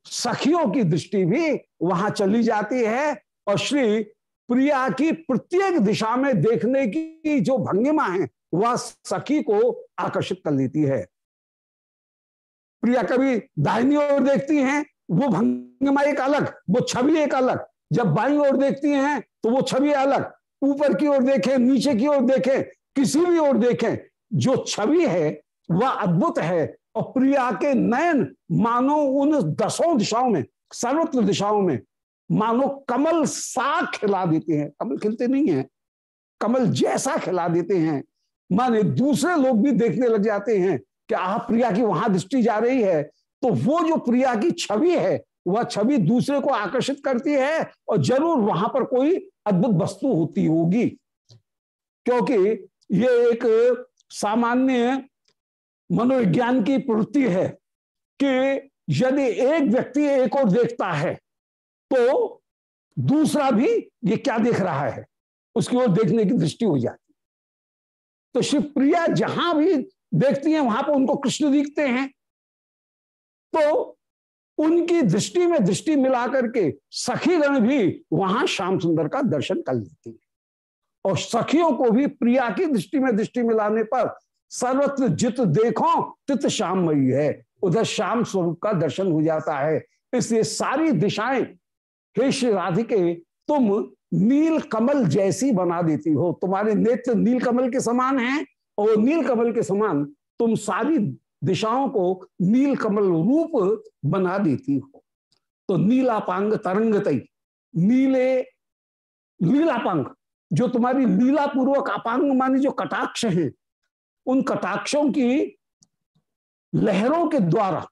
सखियों की दृष्टि भी वहाँ चली जाती है और श्री प्रिया की प्रत्येक दिशा में देखने की जो भंगिमा है वह सखी को आकर्षित कर लेती है। प्रिया कभी दाहिनी ओर देखती हैं, वो भंगिमा एक अलग, वो छवि एक अलग। जब बाई ओर देखती हैं तो वो छवि अलग। ऊपर की ओर देखें, नीचे की ओर देखें, किसी भी ओर देखें, जो छवि है, वह अद्भुत है। और प्रिया के नयन मानो उन दसों दिशाओं में, सर्वत्र दिशाओं में, मानो कमल सा खिला देते हैं। कमल खिलते नहीं है, कमल जैसा खिला देते हैं। माने दूसरे लोग भी देखने लग जाते हैं कि आह प्रिया की वहाँ दृष्टि जा रही है तो वो जो प्रिया की छवि है, वह छवि दूसरे को आकर्षित करती है और ज़रूर वहाँ पर कोई अद्भुत वस्तु होती होगी। क्योंकि ये एक सामान्य मनोविज्ञान की प्रवृत्ति है कि यदि एक व्यक्ति एक और देखता है तो दूसरा भी ये क्या देख रहा है? उसकी ओर देखने की दृष्टि हो जाती तो शिवप्रिया जहाँ भी देखती हैं, वहाँ पर उनको कृष्ण दिखते हैं। तो उनकी दृष्टि में दृष्टि मिला करके सखीगण भी वहाँ श्याम सुंदर का दर्शन कर लेती है। और सखियों को भी प्रिया की दृष्टि में दृष्टि मिलाने पर सर्वत्र जित देखो, तित श्यामयी है। उधर श्याम स्वरूप का दर्शन हो जाता है। इसलिए सारी दिशाएँ, हे श्री राधिके, तुम नील कमल जैसी बना देती हो। तुम्हारे नेत्र नील कमल के समान हैं और नील कमल के समान तुम सारी दिशाओं को नील कमल रूप बना देती हो। तो नीलापांग तरंगतई, नीले, नीलापांग, जो तुम्हारी लीला पूर्वक अपांग मानी जो कटाक्ष हैं, उन कटाक्षों की लहरों के द्वारा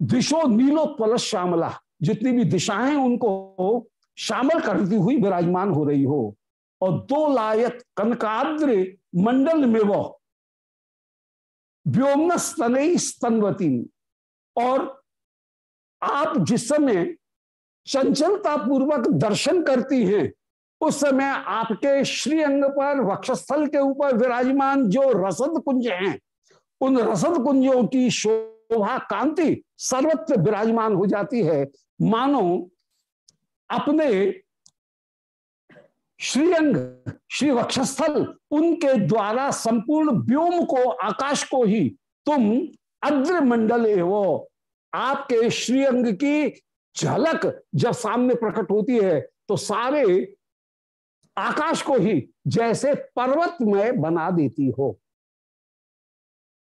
दिशो नीलो पलस श्यामला जितनी भी दिशाएँ उनको शामिल करती हुई विराजमान हो रही हो। और दो लायत कनकाद्र मंडल में वो व्योम स्तन स्तनवती और आप जिस समय चंचलता पूर्वक दर्शन करती हैं, उस समय आपके श्रीअंग पर वक्षस्थल के ऊपर विराजमान जो रसद कुंज हैं, उन रसद कुंजों की शोभा कांति सर्वत्र विराजमान हो जाती है। मानो अपने श्रीअंग श्री वक्षस्थल उनके द्वारा संपूर्ण व्योम को, आकाश को ही तुम अग्र मंडल एवं आपके श्रीअंग की झलक जब सामने प्रकट होती है तो सारे आकाश को ही जैसे पर्वतमय बना देती हो।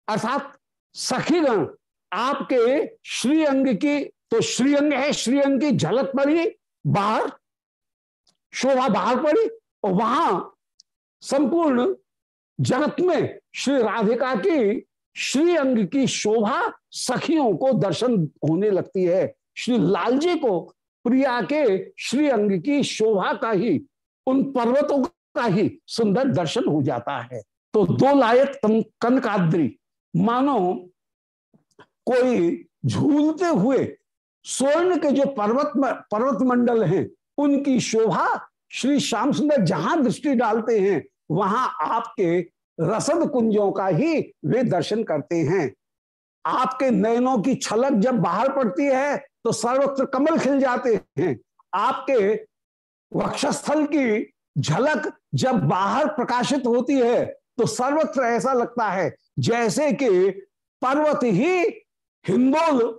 अर्थात सखीगण, आपके श्रीअंग की तो श्रीअंग है, श्रीअंग की झलक पड़ी, बाहर, शोभा बाहर पड़ी, और वहाँ संपूर्ण जगत में श्री राधिका की श्री अंग की शोभा सखियों को दर्शन होने लगती है। श्री लाल जी को, प्रिया के श्री अंग की शोभा का ही, उन पर्वतों का ही सुंदर दर्शन हो जाता है। तो दो लायक कनकाद्री, मानो कोई झूलते हुए स्वर्ण के जो पर्वत पर्वत मंडल हैं, उनकी शोभा श्री श्याम सुंदर जहाँ दृष्टि डालते हैं, वहाँ आपके रसद कुंजों का ही वे दर्शन करते हैं। आपके नयनों की छलक जब बाहर पड़ती है तो सर्वत्र कमल खिल जाते हैं। आपके वक्षस्थल की झलक जब बाहर प्रकाशित होती है तो सर्वत्र ऐसा लगता है, जैसे कि पर्वत ही हिंदोल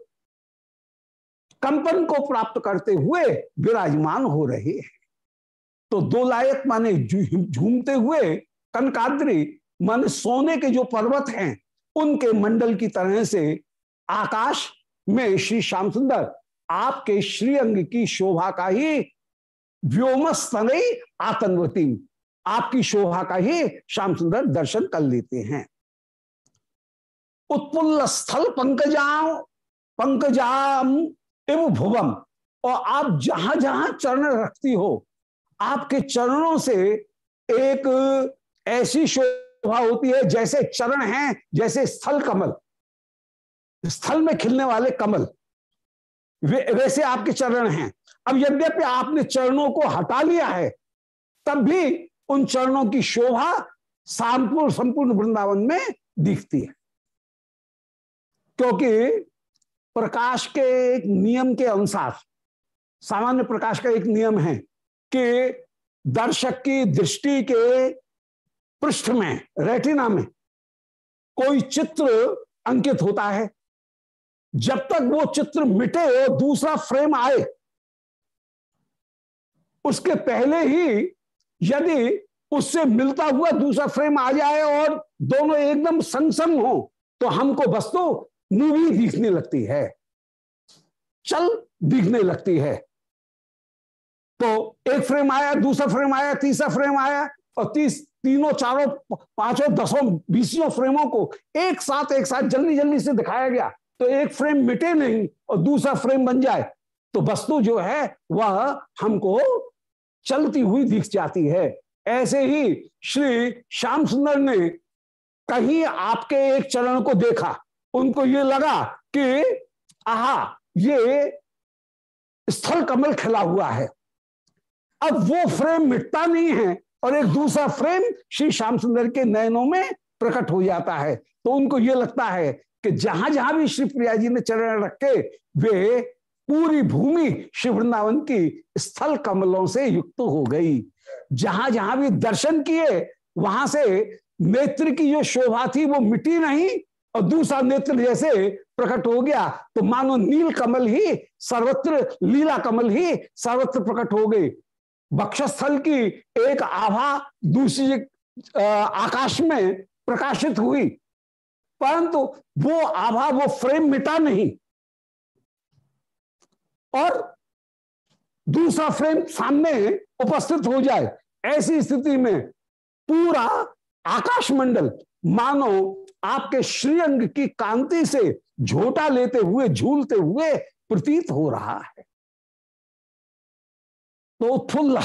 कंपन को प्राप्त करते हुए विराजमान हो रहे हैं। तो दो लायक माने झूमते हुए कनकाद्री, मान सोने के जो पर्वत हैं, उनके मंडल की तरह से आकाश में श्री श्याम सुंदर आपके श्रीअंग की शोभा का ही व्योमस्तन आतंवती आपकी शोभा का ही श्याम सुंदर दर्शन कर लेते हैं। उत्पुल्ल स्थल पंकजाम पंकजाम एवं भुवम। और आप जहाँ जहाँ चरण रखती हो आपके चरणों से एक ऐसी शोभा होती है जैसे चरण हैं जैसे स्थल कमल। स्थल में खिलने वाले कमल। वे, वैसे आपके चरण हैं। अब यद्यपि आपने चरणों को हटा लिया है तब भी उन चरणों की शोभा संपूर्ण संपूर्ण वृंदावन में दिखती है। क्योंकि प्रकाश के एक नियम के अनुसार, सामान्य प्रकाश का एक नियम है कि दर्शक की दृष्टि के पृष्ठ में, रेटिना में कोई चित्र अंकित होता है। जब तक वो चित्र मिटे और दूसरा फ्रेम आए, उसके पहले ही यदि उससे मिलता हुआ दूसरा फ्रेम आ जाए और दोनों एकदम संग हो तो हमको वस्तु मूवी दिखने लगती है, चल दिखने लगती है। तो एक फ्रेम आया, दूसरा फ्रेम आया, तीसरा फ्रेम आया, और तीस, तीनों, चारों, पाँचों, दसों, बीसों फ्रेमों को एक साथ एक साथ जल्दी जल्दी से दिखाया गया। तो एक फ्रेम मिटे नहीं और दूसरा फ्रेम बन जाए। तो वस्तु जो है, वह हमको चलती हुई दिख जाती है। ऐसे ही श्री श्याम सुंदर ने कहीं आपके एक चरण को देखा। उनको ये लगा कि, आहा, ये स्थल कमल खिला हुआ है। अब वो फ्रेम मिटता नहीं है और एक दूसरा फ्रेम श्री श्याम सुंदर के नयनों में प्रकट हो जाता है। तो उनको ये लगता है कि जहाँ जहाँ भी श्री प्रिया जी ने चरण रखे वे पूरी भूमि श्री वृंदावन की स्थल कमलों से युक्त हो गई। जहाँ जहाँ भी दर्शन किए, वहाँ से नेत्र की जो शोभा थी वो मिटी नहीं और दूसरा नेत्र जैसे प्रकट हो गया तो मानो नील कमल ही, सर्वत्र लीला कमल ही सर्वत्र प्रकट हो गई। बक्षस्थल की एक आभा दूसरी आकाश में प्रकाशित हुई। परंतु वो आभा, वो फ्रेम मिटा नहीं। और दूसरा फ्रेम सामने उपस्थित हो जाए, ऐसी स्थिति में पूरा आकाश मंडल मानो आपके श्रीअंग की कांति से झोटा लेते हुए, झूलते हुए प्रतीत हो रहा है। तो उत्फुल्ल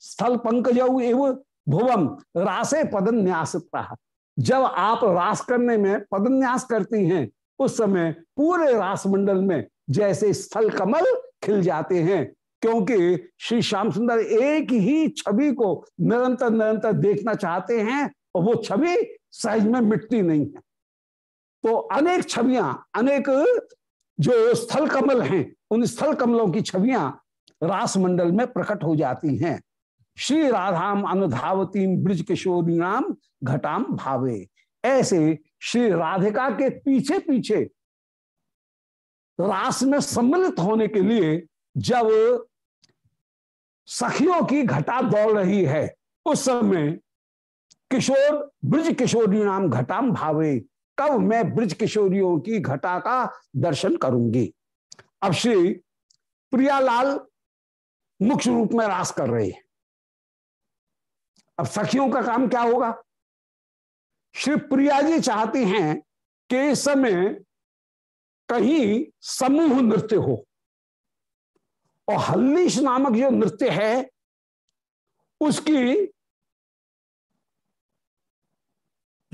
स्थल पंकज एवं भुवम रासे पदन्यासता जब आप रास करने में पदन्यास करती हैं, उस समय पूरे रास मंडल में जैसे स्थल कमल खिल जाते हैं, क्योंकि श्री श्याम सुंदर एक ही छवि को निरंतर निरंतर देखना चाहते हैं, और वो छवि सहज में मिटती नहीं है। तो अनेक छवियाँ, अनेक जो स्थल कमल हैं, उन स्थल कमलों की छवियाँ रास मंडल में प्रकट हो जाती हैं। श्री राधाम अनुधावती ब्रज किशोरी नाम घटाम भावे। ऐसे श्री राधिका के पीछे पीछे रास में सम्मिलित होने के लिए जब सखियों की घटा दौड़ रही है, उस समय किशोर, ब्रज किशोरी नाम घटाम भावे। कब मैं ब्रज किशोरियों की घटा का दर्शन करूँगी? अब श्री प्रियालाल मुख्य रूप में रास कर रहे हैं। अब सखियों का काम क्या होगा? श्री प्रिया जी चाहती हैं कि इस समय कहीं समूह नृत्य हो। और हल्लीश नामक जो नृत्य है, उसकी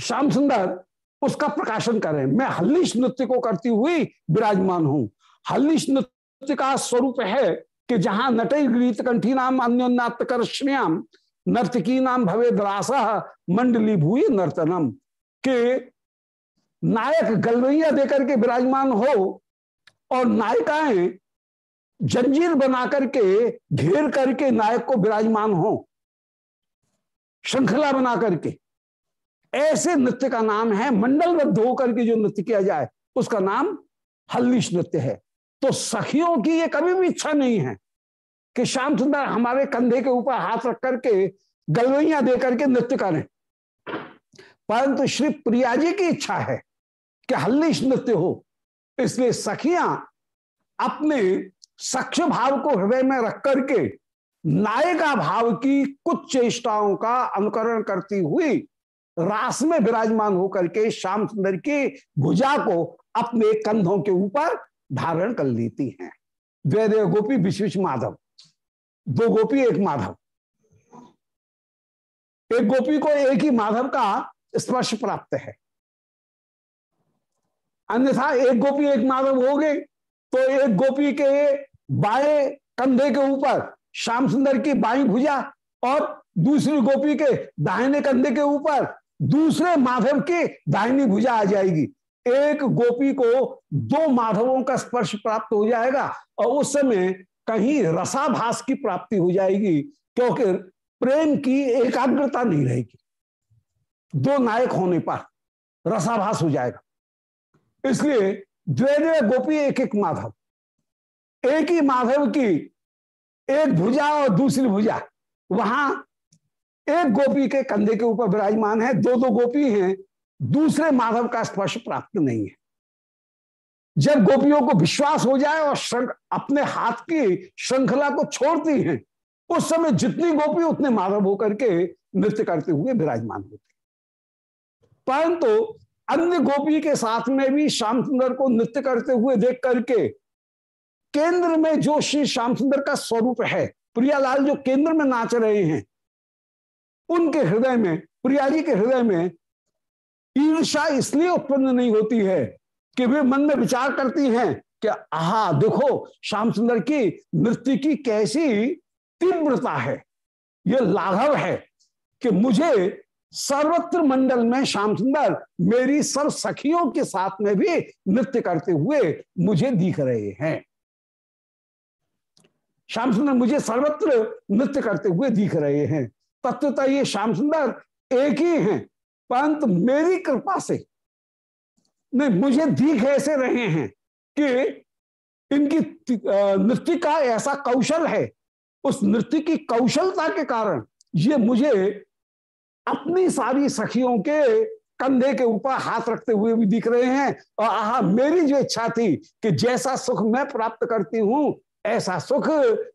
श्याम सुंदर, उसका प्रकाशन करें। मैं हल्लीश नृत्य को करती हुई विराजमान हूँ। हल्लीश नृत्य का स्वरूप है कि जहाँ नटे गीत कंठी नाम अन्योन्नात कर श्रियाम नर्तकी नाम भवे द्रास, मंडली भूई नर्तनम। के नायक गलवैया देकर के विराजमान हो और नायिकाएँ जंजीर बना करके घेर करके नायक को विराजमान हो। श्रृंखला बना करके ऐसे नृत्य का नाम है मंडलबद्ध होकर के जो नृत्य किया जाए, उसका नाम हल्लिश नृत्य है। तो सखियों की ये कभी भी इच्छा नहीं है कि श्याम सुंदर हमारे कंधे के ऊपर हाथ रख करके, गलवैया दे करके नृत्य करें। परंतु श्री प्रिया जी की इच्छा है कि हल्लिश नृत्य हो। इसलिए सखियाँ अपने सक्ष भाव को हृदय में रख करके, नायिका भाव की कुछ चेष्टाओं का अनुकरण करती हुई रास में विराजमान होकर के श्याम सुंदर की भुजा को अपने कंधों के ऊपर धारण कर लेती हैं। द्वैदय गोपी विश्व माधव। दो गोपी, एक माधव। एक गोपी को एक ही माधव का स्पर्श प्राप्त है। अन्यथा एक गोपी, एक माधव हो गए तो एक गोपी के बाएँ कंधे के ऊपर श्याम सुंदर की बाई भुजा और दूसरी गोपी के दाहिने कंधे के ऊपर दूसरे माधव की दाहिनी भुजा आ जाएगी। एक गोपी को दो माधवों का स्पर्श प्राप्त हो जाएगा और उस समय कहीं रसाभास की प्राप्ति हो जाएगी, क्योंकि प्रेम की एकाग्रता नहीं रहेगी। दो नायक होने पर रसाभास हो जाएगा। इसलिए द्वे गोपी एक एक माधव। एक ही माधव की एक भुजा और दूसरी भुजा। वहाँ एक गोपी के कंधे के ऊपर विराजमान है, दो दो गोपी हैं, दूसरे माधव का स्पर्श प्राप्त नहीं है। जब गोपियों को विश्वास हो जाए और अपने हाथ की श्रृंखला को छोड़ती हैं, उस समय जितनी गोपी उतने माधव होकर के नृत्य करते हुए विराजमान होते परंतु तो अन्य गोपी के साथ में भी श्याम सुंदर को नृत्य करते हुए देख करके केंद्र में जो श्री श्याम सुंदर का स्वरूप है, प्रियालाल जो केंद्र में नाच रहे हैं उनके हृदय में प्रिया जी के हृदय में ईर्षा इसलिए उत्पन्न नहीं होती है कि वे मन में विचार करती हैं कि, आहा, देखो, श्याम सुंदर की नृत्य की कैसी तीव्रता है। ये लाघव है कि मुझे सर्वत्र मंडल में श्याम सुंदर मेरी सब सखियों के साथ में भी नृत्य करते हुए मुझे दिख रहे हैं। श्याम सुंदर मुझे सर्वत्र नृत्य करते हुए दिख रहे हैं। तत्वता ये श्याम सुंदर एक ही हैं, परंतु मेरी कृपा से नहीं, मुझे दिख ऐसे रहे हैं कि इनकी नृत्य का ऐसा कौशल है। उस नृत्य की कौशलता के कारण ये मुझे अपनी सारी सखियों के कंधे के ऊपर हाथ रखते हुए भी दिख रहे हैं। और आहा, मेरी जो इच्छा थी कि जैसा सुख मैं प्राप्त करती हूँ ऐसा सुख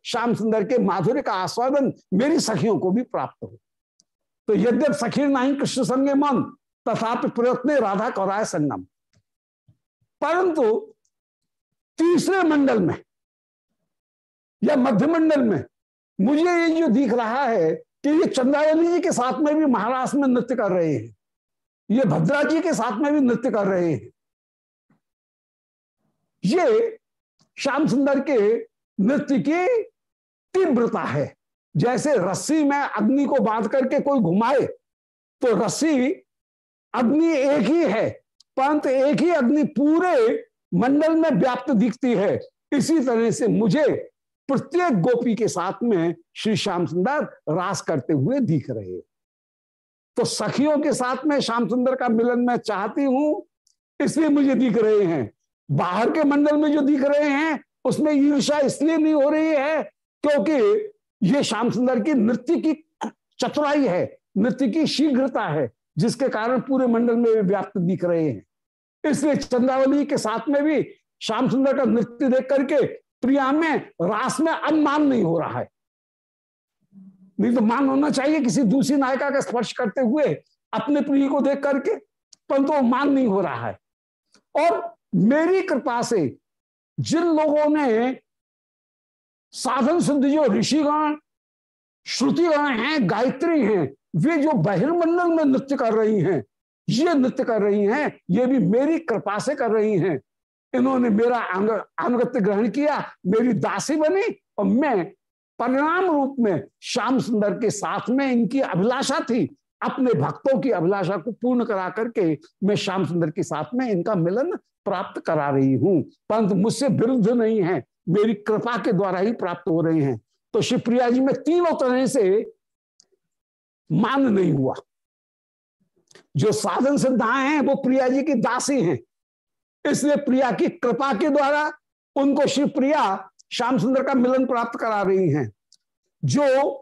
श्याम सुंदर के माधुर्य का आस्वादन मेरी सखियों को भी प्राप्त हो। तो यद्यप सखीर नहीं कृष्ण संगे मन, तथापि प्रयत्न राधा कौराय संगम। परंतु तीसरे मंडल में या मध्य मंडल में मुझे ये जो दिख रहा है कि ये चंद्रावली जी के साथ में भी महाराष्ट्र में नृत्य कर रहे हैं, ये भद्रा जी के साथ में भी नृत्य कर रहे हैं। ये श्याम सुंदर के नृत्य की तीव्रता है। जैसे रस्सी में अग्नि को बाँध करके कोई घुमाए तो रस्सी अग्नि एक ही है, परंतु एक ही अग्नि पूरे मंडल में व्याप्त दिखती है। इसी तरह से मुझे प्रत्येक गोपी के साथ में श्री श्याम सुंदर रास करते हुए दिख रहे तो सखियों के साथ में श्याम सुंदर का मिलन मैं चाहती हूँ, इसलिए मुझे दिख रहे हैं। बाहर के मंडल में जो दिख रहे हैं उसमें ईर्षा इसलिए नहीं हो रही है क्योंकि ये श्याम सुंदर की नृत्य की चतुराई है, नृत्य की शीघ्रता है, जिसके कारण पूरे मंडल में व्याप्त दिख रहे हैं। इसलिए चंद्रावली के साथ में भी श्याम सुंदर का नृत्य देख करके प्रिया में रास में अनुमान नहीं हो रहा है। नहीं तो मान होना चाहिए किसी दूसरी नायिका का स्पर्श करते हुए अपने प्रिय को देख करके, परंतु तो मान नहीं हो रहा है। और मेरी कृपा से जिन लोगों ने साधन सिद्ध जो ऋषिगण, श्रुतिगण हैं, गायत्री हैं, वे जो बहिर्मंडल में नृत्य कर रही हैं, ये नृत्य कर रही हैं, ये भी मेरी कृपा से कर रही हैं। इन्होंने मेरा अनुगत्य ग्रहण किया, मेरी दासी बनी और मैं परिणाम रूप में श्याम सुंदर के साथ में इनकी अभिलाषा थी। अपने भक्तों की अभिलाषा को पूर्ण करा करके मैं श्याम सुंदर के साथ में इनका मिलन प्राप्त करा रही हूँ। परंतु मुझसे विरुद्ध नहीं है, मेरी कृपा के द्वारा ही प्राप्त हो रहे हैं। तो शिवप्रिया जी, में तीनों तरह से मान नहीं हुआ। जो साधन सिद्धाएँ हैं, वो प्रिया जी की दासी हैं। इसलिए प्रिया की कृपा के द्वारा उनको शिव प्रिया श्याम सुंदर का मिलन प्राप्त करा रही हैं। जो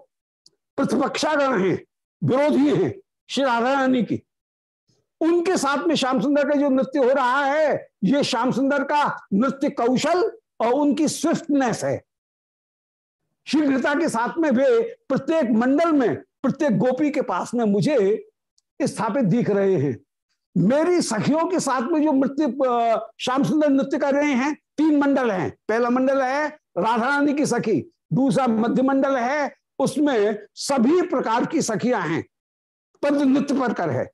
प्रतिपक्षागण हैं, विरोधी हैं, श्री राधा रानी की उनके साथ में श्याम सुंदर का जो नृत्य हो रहा है, ये श्याम सुंदर का नृत्य कौशल और उनकी स्विफ्टनेस है। शीघ्रता के साथ में वे प्रत्येक मंडल में, प्रत्येक गोपी के पास में मुझे स्थापित दिख रहे हैं। मेरी सखियों के साथ में जो नृत्य श्याम सुंदर नृत्य कर रहे हैं, तीन मंडल हैं। पहला मंडल है राधा रानी की सखी, दूसरा मध्य मंडल है, उसमें सभी प्रकार की सखियाँ हैं पर नृत्य पर कर है।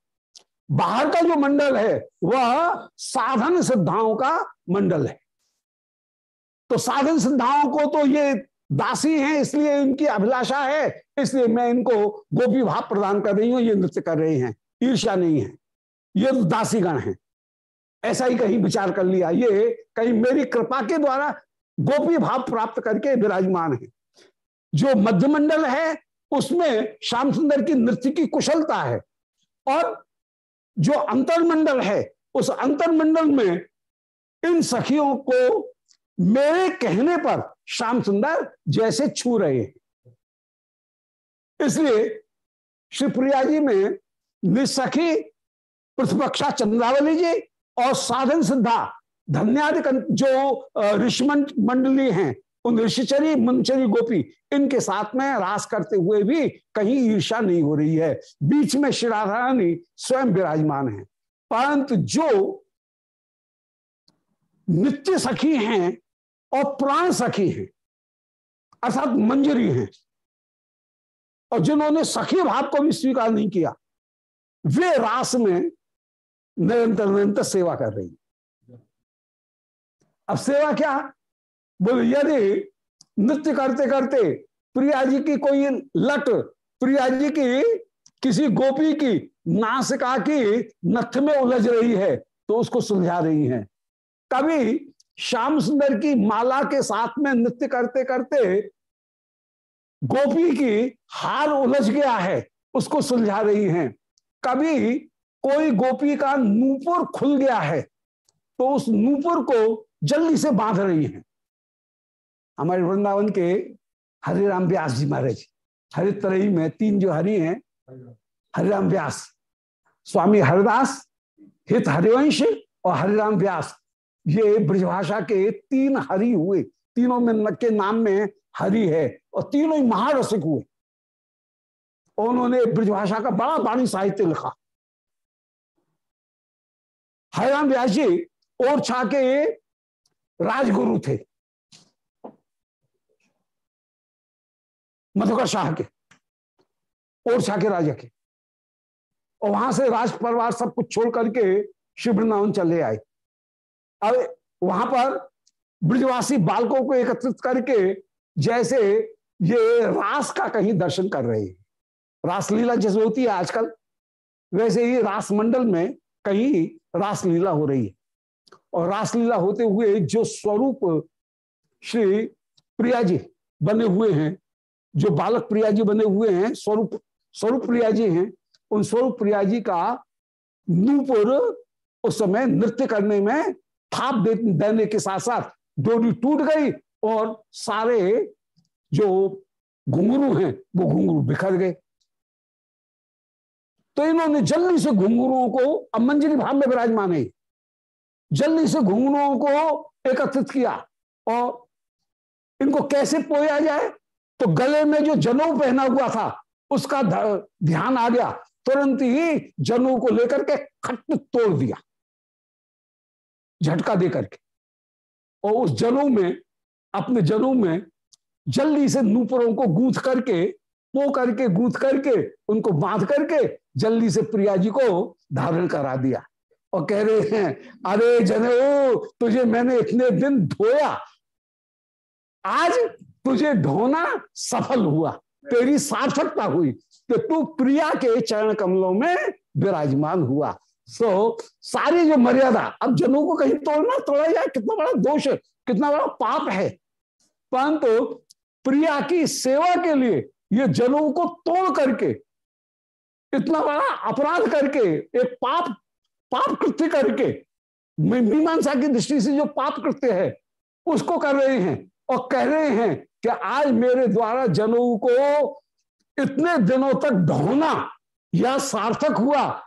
बाहर का जो मंडल है, वह साधन सिद्धाओं का मंडल है। तो साधन सिद्धाओं को तो ये दासी हैं, इसलिए इनकी अभिलाषा है, इसलिए मैं इनको गोपी भाव प्रदान कर रही हूँ, ये नृत्य कर रहे हैं ईर्षा नहीं है, ये तो दासीगण है। ऐसा ही कहीं विचार कर लिया, ये कहीं मेरी कृपा के द्वारा गोपी भाव प्राप्त करके विराजमान है। जो मध्यमंडल है, उसमें श्याम सुंदर की नृत्य की कुशलता है, और जो अंतरमंडल है, उस अंतरमंडल में इन सखियों को मेरे कहने पर श्याम सुंदर जैसे छू रहे हैं। इसलिए शिवप्रिया जी में निसखी प्रतिपक्षा चंद्रावली जी और साधन सिद्धा धन्यादि जो ऋषि मंडली हैं उन ऋषिचरी मंचरी गोपी, इनके साथ में रास करते हुए भी कहीं ईर्षा नहीं हो रही है। बीच में श्री रानी स्वयं विराजमान है। परंतु जो नित्य सखी हैं और प्राण सखी हैं, अर्थात मंजरी हैं, और जिन्होंने सखी भाव को भी स्वीकार नहीं किया, वे रास में निरंतर निरंतर सेवा कर रही अब सेवा क्या? बोले यदि नृत्य करते करते प्रिया जी की कोई लट प्रिया जी की किसी गोपी की नासिका की नथ में उलझ रही है तो उसको सुलझा रही है। कभी श्याम सुंदर की माला के साथ में नृत्य करते करते गोपी की हार उलझ गया है, उसको सुलझा रही हैं। कभी कोई गोपी का नूपुर खुल गया है तो उस नूपुर को जल्दी से बाँध रही हैं। हमारे वृंदावन के हरिराम व्यास जी महाराज। हरितरही में तीन जो हरि हैं, हरिराम व्यास। स्वामी हरिदास, हित हरिवंश और हरिराम व्यास। ये ब्रजभाषा के तीन हरि हुए। तीनों में के नाम में हरि है और तीनों ही महारसिक हुए। उन्होंने ब्रजभाषा का बड़ा बाणी साहित्य लिखा। हरिराम व्यास जी और छा के राजगुरु थे। मधुकर शाह के और छा के राजा के। और वहाँ से राज परिवार सब कुछ छोड़ करके शिव वृंदावन चले आए। अब वहाँ पर ब्रजवासी बालकों को एकत्रित करके जैसे ये रास का कहीं दर्शन कर रहे हैं। रासलीला जैसे होती है आजकल, वैसे ही रास मंडल में कहीं रासलीला हो रही है। और रासलीला होते हुए जो स्वरूप श्री प्रिया जी बने हुए हैं जो बालक प्रिया जी बने हुए हैं स्वरूप स्वरूप प्रिया जी हैं उन स्वरूप प्रिया जी का नूपुर उस समय नृत्य करने में थाप दे, देने के साथ साथ डोरी टूट गई और सारे जो घुंगरू हैं वो घुंगरू बिखर गए। तो इन्होंने जल्दी से घुंगरुओं को अब भाव में विराजमान है। जल्दी से घुंगरुओं को एकत्रित किया और इनको कैसे पोया जाए? तो गले में जो जनऊ पहना हुआ था, उसका ध्यान आ गया। तुरंत ही जनऊ को लेकर के खट तोड़ दिया। झटका दे करके और उस जनऊ में, अपने जनऊ में जल्दी से नूपुरों को गूंथ करके, पो करके, गूंथ करके, उनको बाँध करके जल्दी से प्रिया जी को धारण करा दिया। और कह रहे हैं, अरे जने तुझे मैंने इतने दिन धोया। आज तुझे ढोना सफल हुआ। तेरी सार्थकता हुई कि तू प्रिया के चरण कमलों में विराजमान हुआ। सो so, सारी जो मर्यादा अब जनों को कहीं तोड़ना तोड़ा जाए कितना बड़ा दोष कितना बड़ा पाप है। परंतु प्रिया की सेवा के लिए ये जनों को तोड़ करके इतना बड़ा अपराध करके एक पाप पाप कृत्य करके मीमांसा की दृष्टि से जो पाप कृत्य है उसको कर रहे हैं और कह रहे हैं कि आज मेरे द्वारा जनऊ को इतने दिनों तक ढोना या सार्थक हुआ।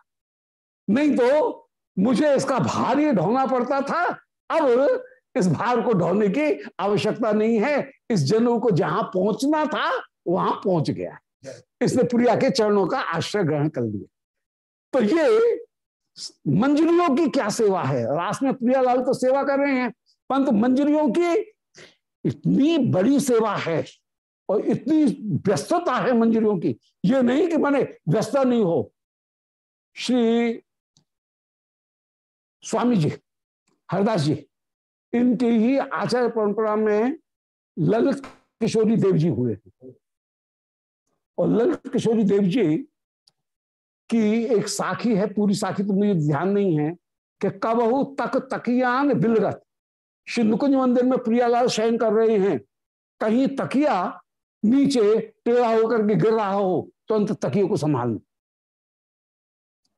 नहीं तो मुझे इसका भार ही ढोना पड़ता था। अब इस भार को ढोने की आवश्यकता नहीं है। इस जनऊ को जहाँ पहुँचना था, वहाँ पहुँच गया। इसने प्रिया के चरणों का आश्रय ग्रहण कर लिया। तो ये मंजरियों की क्या सेवा है? रास में प्रियालाल तो सेवा कर रहे हैं, परंतु मंजरियों की इतनी बड़ी सेवा है और इतनी व्यस्तता है मंजरियों की। ये नहीं कि मैंने व्यस्तता नहीं हो। श्री स्वामी जी, हरदास जी, इनकी ही आचार्य परंपरा में ललित किशोरी देव जी हुए और ललित किशोरी देव जी की एक साखी है, पूरी साखी तो मुझे ध्यान नहीं है, कि कबहू तक तकियान बिलगत नुकुंज मंदिर में प्रियालाल शयन कर रहे हैं। कहीं तकिया नीचे टेढ़ा होकर के गिर रहा हो तो अंत तकिए को संभालना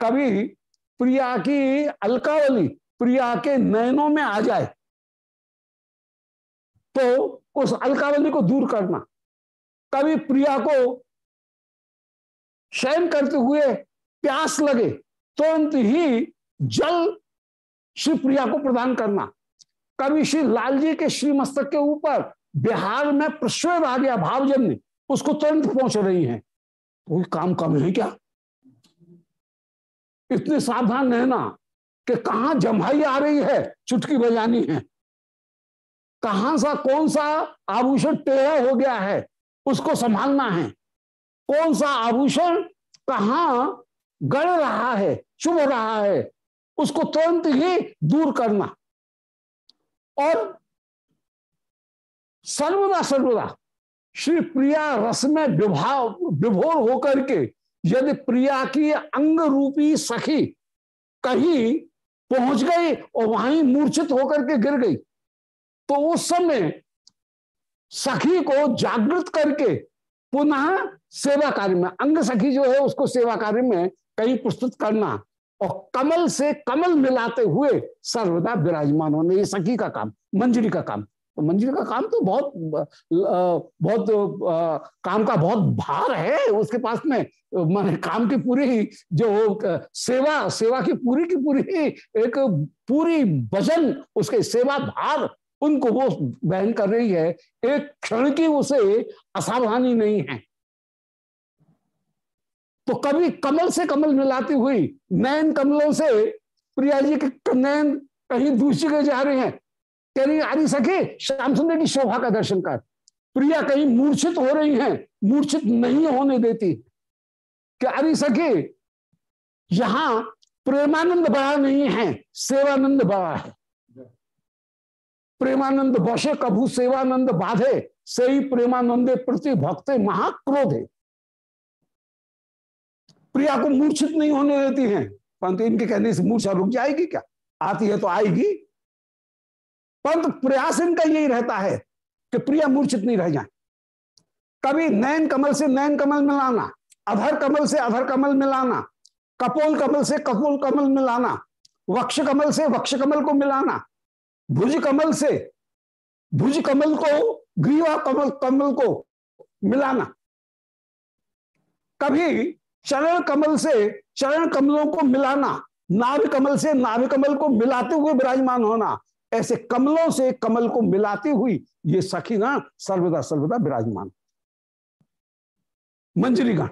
कभी प्रिया की अलकावली प्रिया के नयनों में आ जाए तो उस अलकावली को दूर करना। कभी प्रिया को शयन करते हुए प्यास लगे, तुरंत ही जल श्री प्रिया को प्रदान करना। कभी श्री लाल जी के श्री मस्तक के ऊपर बिहार में प्रश्वेद आ गया भावजन्य। उसको तुरंत पहुँच रही है। कोई काम कम है क्या? इतने सावधान रहना कि कहा जमाई आ रही है, चुटकी बजानी है। कहाँ सा, कौन सा आभूषण टेढ़ा हो गया है, उसको संभालना है। कौन सा आभूषण कहा गड़ रहा है, चुभ रहा है, उसको तुरंत ही दूर करना। और सर्वदा सर्वदा श्री प्रिया रस में विभाव विभोर होकर के यदि प्रिया की अंग रूपी सखी कहीं पहुँच गई और वहीं मूर्छित होकर के गिर गई तो उस समय सखी को जागृत करके पुनः सेवा कार्य में, अंग सखी जो है उसको सेवा कार्य में कहीं प्रस्तुत करना और कमल से कमल मिलाते हुए सर्वदा विराजमान होने, ये सखी का काम, मंजरी का काम। तो मंजरी का काम तो बहुत बहुत काम का बहुत भार है। उसके पास में, माने काम की पूरी जो सेवा सेवा की पूरी की पूरी एक पूरी वज़न उसके सेवा भार उनको वो बहन कर रही है। एक क्षण की उसे असावधानी नहीं है। तो कभी कमल से कमल मिलाती हुई, नयन कमलों से प्रिया जी के नयन कहीं दूसरी के जा रहे हैं। कह रही आदि सके श्याम सुंदर की शोभा का दर्शन कर। प्रिया कहीं मूर्छित हो रही हैं, मूर्छित नहीं होने देती। कि आदि सके यहाँ प्रेमानंद बड़ा नहीं है, सेवानंद बड़ा है। प्रेमानंद बसे कभू सेवानंद बाधे सही प्रेमानंदे प्रति भक्ते महाक्रोधे। प्रिया को मूर्छित नहीं होने देती हैं। परंतु इनके कहने से मूर्छा रुक जाएगी क्या? आती है तो आएगी। परंतु प्रयास इनका यही रहता है कि प्रिया मूर्छित नहीं रह जाए। कभी नयन कमल से नयन कमल मिलाना, अधर कमल से अधर कमल मिलाना, कपोल कमल से कपोल कमल मिलाना, वक्ष कमल से वक्ष कमल को मिलाना, भुज कमल से भुज कमल को, ग्रीवा कमल कमल को मिलाना। कभी चरण कमल से चरण कमलों को मिलाना, नाभ कमल से नाभ कमल को मिलाते हुए विराजमान होना, ऐसे कमलों से कमल को मिलाती हुई ये सखीगण सर्वदा सर्वदा विराजमान। मंजरीगण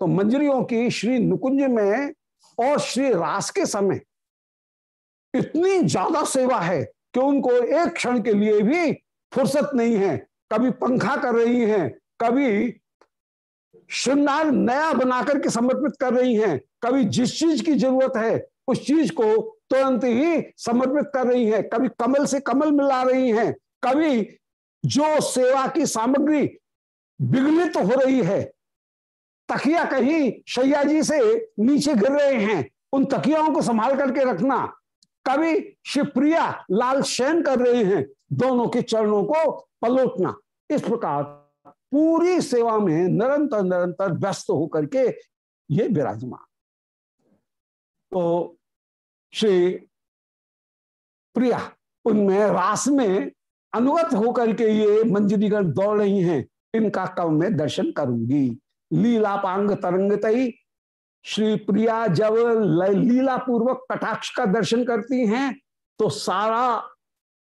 तो मंजरियों की श्री नुकुंज में और श्री रास के समय इतनी ज़्यादा सेवा है कि उनको एक क्षण के लिए भी फुर्सत नहीं है। कभी पंखा कर रही हैं, कभी श्रृंगार नया बनाकर के समर्पित कर रही हैं। कभी जिस चीज़ की ज़रूरत है, उस चीज़ को तुरंत ही समर्पित कर रही हैं। कभी कमल से कमल मिला रही हैं। कभी जो सेवा की सामग्री विगलित हो रही है, तकिया कहीं शैया जी से नीचे गिर रहे हैं, उन तकियाओं को संभाल करके रखना। कभी शिवप्रिया लाल शयन कर रहे हैं, दोनों के चरणों को पलोटना। इस प्रकार पूरी सेवा में निरंतर निरंतर व्यस्त होकर के ये विराजमान। तो श्री प्रिया, उनमें रास में अनुगत होकर के ये मंजरीगण दौड़ रही हैं। इनका कब मैं दर्शन करूँगी। लीला पांग तरंग श्री प्रिया जब लीला पूर्वक कटाक्ष का दर्शन करती हैं तो सारा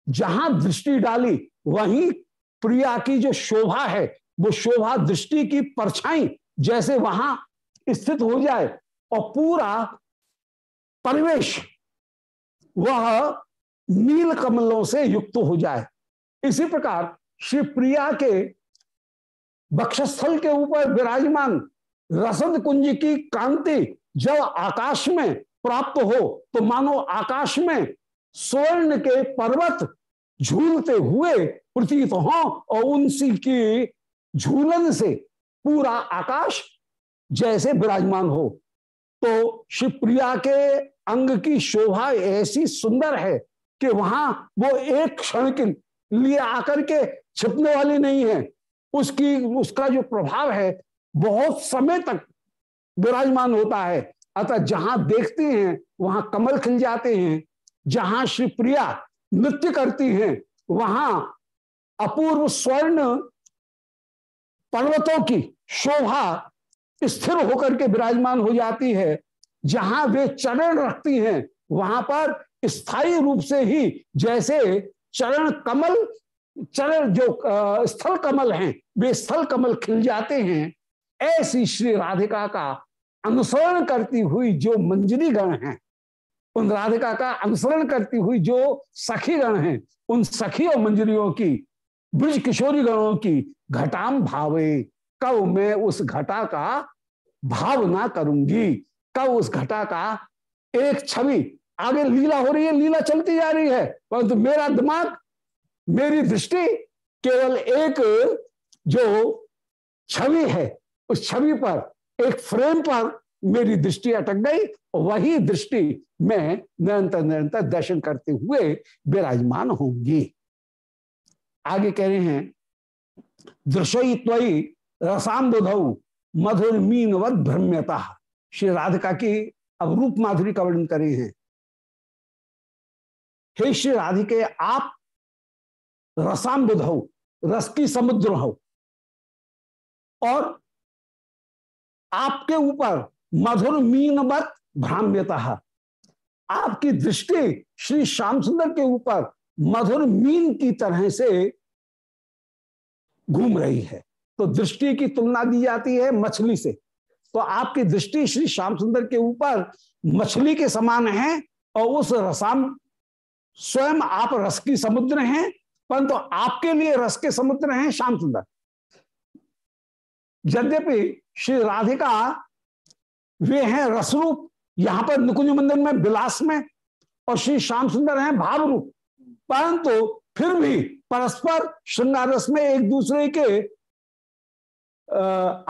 जहाँ दृष्टि डाली, वहीं प्रिया की जो शोभा है वो शोभा दृष्टि की परछाई जैसे वहाँ स्थित हो जाए और पूरा परिवेश वह नील कमलों से युक्त हो जाए। इसी प्रकार श्री प्रिया के बक्षस्थल के ऊपर विराजमान रसद कुंज की कांति जब आकाश में प्राप्त हो तो मानो आकाश में स्वर्ण के पर्वत झूलते हुए प्रतीत हो और उनसी की झूलन से पूरा आकाश जैसे विराजमान हो। तो शिवप्रिया के अंग की शोभा ऐसी सुंदर है कि वहाँ वो एक क्षण के लिए आकर के छिपने वाली नहीं है। उसकी, उसका जो प्रभाव है, बहुत समय तक विराजमान होता है। अतः जहाँ देखते हैं, वहाँ कमल खिल जाते हैं। जहाँ श्री प्रिया नृत्य करती हैं, वहाँ अपूर्व स्वर्ण पर्वतों की शोभा स्थिर होकर के विराजमान हो जाती है। जहाँ वे चरण रखती हैं, वहाँ पर स्थायी रूप से ही जैसे चरण कमल, चरण जो स्थल कमल हैं, वे स्थल कमल खिल जाते हैं। ऐसी श्री राधिका का अनुसरण करती हुई जो मंजरी गण हैं, उन राधिका का अनुसरण करती हुई जो सखी गण हैं, उन सखी और मंजरियों की ब्रज किशोरी गणों की घटाम भावे, कब मैं उस घटा का भाव ना करूँगी? कब उस घटा का एक छवि? आगे लीला हो रही है, लीला चलती जा रही है, परंतु तो मेरा दिमाग, मेरी दृष्टि केवल एक जो छवि है, उस छवि पर, एक फ्रेम पर मेरी दृष्टि अटक गई, वही दृष्टि मैं निरंतर निरंतर दर्शन करते हुए विराजमान होंगी। आगे कह रहे हैं दृश्य त्वी रसाम्बुधऊ मधुर मीनवत भ्रम्यता। श्री राधिका की अब रूप माधुरी का वर्णन करे हैं। हे श्री राधिके, आप रसाम्बुध हो रस की समुद्र हो, और आपके ऊपर मधुर मीनवत भ्राम्यता। आपकी दृष्टि श्री श्याम सुंदर के ऊपर मधुर मीन की तरह से घूम रही है। तो दृष्टि की तुलना दी जाती है मछली से। तो आपकी दृष्टि श्री श्याम सुंदर के ऊपर मछली के समान है और उस रसाम स्वयं आप रस की समुद्र हैं, परंतु तो आपके लिए रस के समुद्र हैं श्याम सुंदर। यद्यपि श्री राधिका, वे हैं रसरूप, यहाँ पर निकुंज मंदिर में विलास में, और श्री श्याम सुंदर हैं भाव रूप परंतु तो फिर भी परस्पर श्रृंगार रस में एक दूसरे के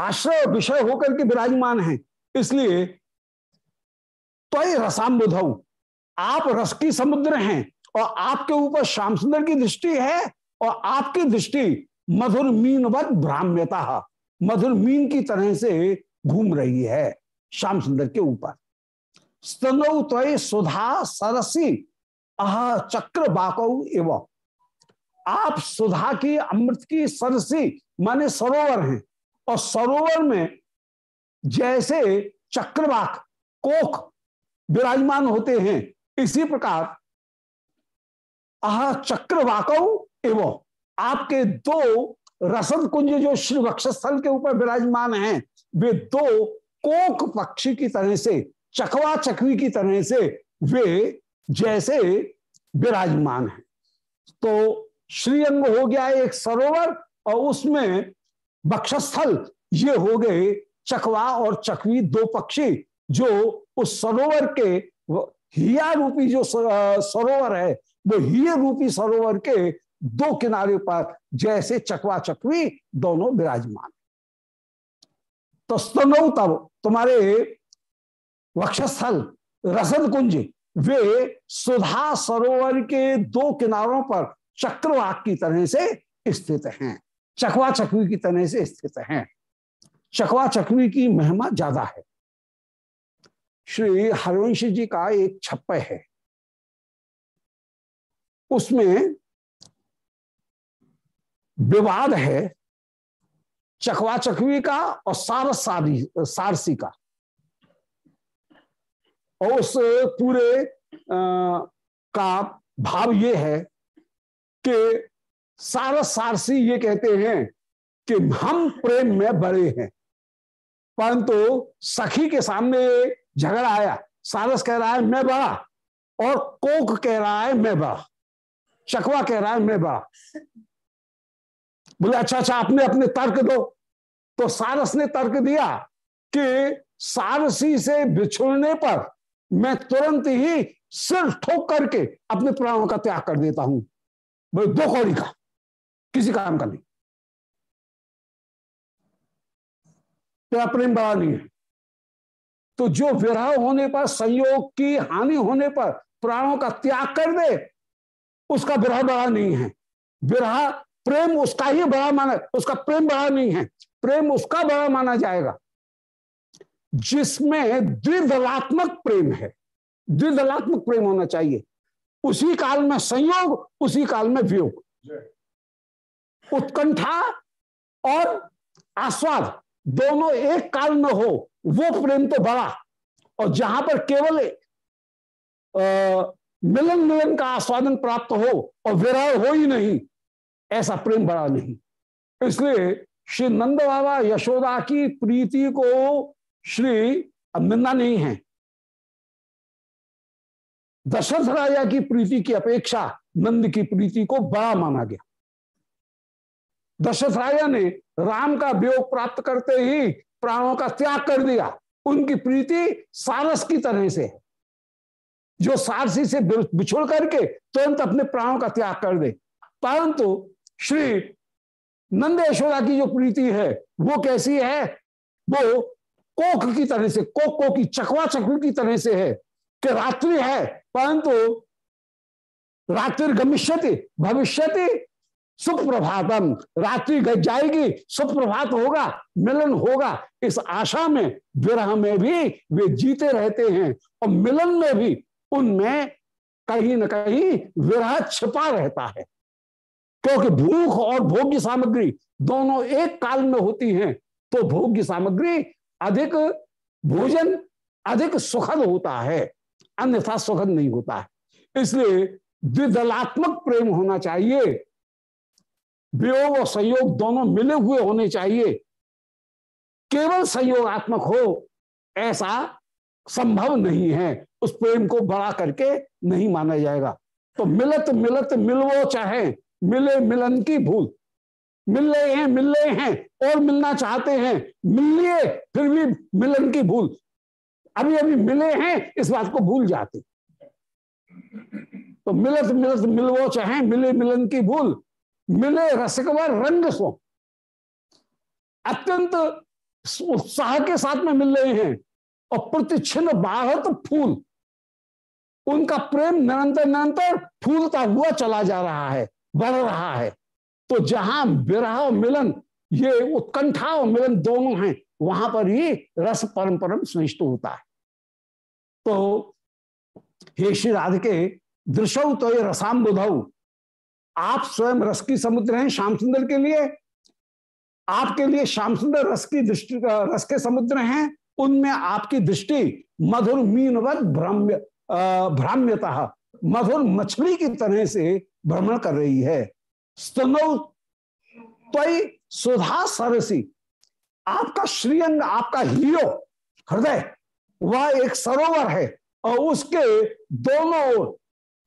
आश्रय विषय होकर के विराजमान हैं। इसलिए तो रसाम्बुध, आप रस की समुद्र हैं और आपके ऊपर श्याम सुंदर की दृष्टि है और आपकी दृष्टि मधुर मीनवत भ्राम्यता मधुर मीन की तरह से घूम रही है श्याम सुंदर के ऊपर। स्तनौ त्वय सुधा सरसी, अह चक्र बाकौ एवं आप सुधा की, अमृत की सरसी, माने सरोवर हैं। और सरोवर में जैसे चक्रवाक कोख विराजमान होते हैं, इसी प्रकार आह चक्रवाकौ एवं आपके दो रसद कुंज जो श्री वक्षस्थल के ऊपर विराजमान हैं, वे दो कोक पक्षी की तरह से, चकवा चकवी की तरह से वे जैसे विराजमान हैं। तो श्रीअंग हो गया एक सरोवर और उसमें बक्षस्थल ये हो गए चकवा और चकवी दो पक्षी, जो उस सरोवर के हिया रूपी जो सरोवर है, वो ही रूपी सरोवर के दो किनारे पर जैसे चकवा चकवी दोनों विराजमान। तो स्तनौ तब तुम्हारे वक्षस्थल रसद कुंज वे सुधा सरोवर के दो किनारों पर चक्रवाक की तरह से स्थित हैं। चकवा चकवी की तरह से स्थित हैं। चकवा चकवी की महिमा ज़्यादा है। श्री हरवंश जी का एक छप्पे है। उसमें विवाद है चकवा चकवी का और सारस सारी सारसी का। और उस पूरे आ, का भाव ये है कि सारस सारसी ये कहते हैं कि हम प्रेम में बड़े हैं। परंतु सखी के सामने झगड़ा आया। सारस कह रहा है, मैं बड़ा। और कोक कह रहा है, मैं बड़ा। चकवा कह रहा है, मैं बड़ा। बोले अच्छा अच्छा आपने अपने तर्क दो। तो सारस ने तर्क दिया कि सारसी से बिछुड़ने पर मैं तुरंत ही सिर ठोक करके अपने प्राणों का त्याग कर देता हूँ। बोले दो कौड़ी का, किसी काम का नहीं। तेरा प्रेम बड़ा नहीं है। तो जो विरह होने पर, संयोग की हानि होने पर प्राणों का त्याग कर दे, उसका विरह बड़ा नहीं है। विरह प्रेम उसका ही बड़ा माना, उसका प्रेम बड़ा नहीं है। प्रेम उसका बड़ा माना जाएगा। जिसमें द्विदलात्मक प्रेम है, द्विदलात्मक प्रेम होना चाहिए। उसी काल में संयोग उसी काल में वियोग। उत्कंठा और आस्वाद दोनों एक काल में हो वो प्रेम तो बड़ा। और जहाँ पर केवल मिलन मिलन का आस्वादन प्राप्त हो और विरह हो ही नहीं ऐसा प्रेम बड़ा नहीं। इसलिए श्री नंद बाबा यशोदा की प्रीति को श्री निंदा नहीं है। दशरथ राजा की प्रीति की अपेक्षा नंद की प्रीति को बड़ा माना गया। दशरथ राजा ने राम का वियोग प्राप्त करते ही प्राणों का त्याग कर दिया। उनकी प्रीति सारस की तरह से है। जो सारसी से बिछुड़ करके तुरंत अपने प्राणों का त्याग कर दे। परंतु तो श्री नंद यशोदा की जो प्रीति है, वो कैसी है? वो कोक की तरह से कोक को चकवा चकवी की तरह से है। कि रात्रि है, परंतु रात्रि गमिष्यति भविष्यति, सुप्रभातम। रात्रि गज जाएगी, सुप्रभात होगा, मिलन होगा। इस आशा में, विरह में भी वे जीते रहते हैं, और मिलन में भी उनमें कहीं न कहीं विरह छिपा रहता है। क्योंकि भूख और भोग्य सामग्री दोनों एक काल में होती हैं तो भोग्य सामग्री अधिक भोजन, अधिक सुखद होता है। अन्यथा सुखद नहीं होता। है इसलिए द्विदलात्मक प्रेम होना चाहिए। वियोग और संयोग दोनों मिले हुए होने चाहिए। केवल संयोगात्मक हो, ऐसा संभव नहीं है। उस प्रेम को बड़ा करके नहीं माना जाएगा। तो मिलत मिलत मिलवो चाहे, मिले मिलन की भूल। मिल रहे हैं मिल रहे हैं, और मिलना चाहते हैं मिल लिए फिर भी मिलन की भूल। अभी अभी मिले हैं, इस बात को भूल जाते। तो मिलत मिलत मिलवो चाहे, मिले मिलन की भूल, मिले रसकवर रंग सो। अत्यंत उत्साह के साथ में मिल रहे हैं, और प्रतिक्षण बाहत फूल। उनका प्रेम निरंतर निरंतर फूलता हुआ चला जा रहा है, बढ़ रहा है। तो जहाँ विरह मिलन, ये उत्कंठा और मिलन दोनों हैं, वहाँ पर ही रस परम परम श्रेष्ठ होता है। तो हे श्री राधिके, दृश्य तो ये रसाम बुधऊ आप स्वयं रस की समुद्र हैं श्याम सुंदर के लिए। आपके लिए श्याम सुंदर रस की दृष्टि, रस के समुद्र हैं। उनमें आपकी दृष्टि मधुर मीनवत भ्राम्य भ्राम्यता, मधुर मछली की तरह से भ्रमण कर रही है। स्तनौ सुधा सरसी। आपका श्रीअंग, आपका हीरो, हृदय वह एक सरोवर है और उसके दोनों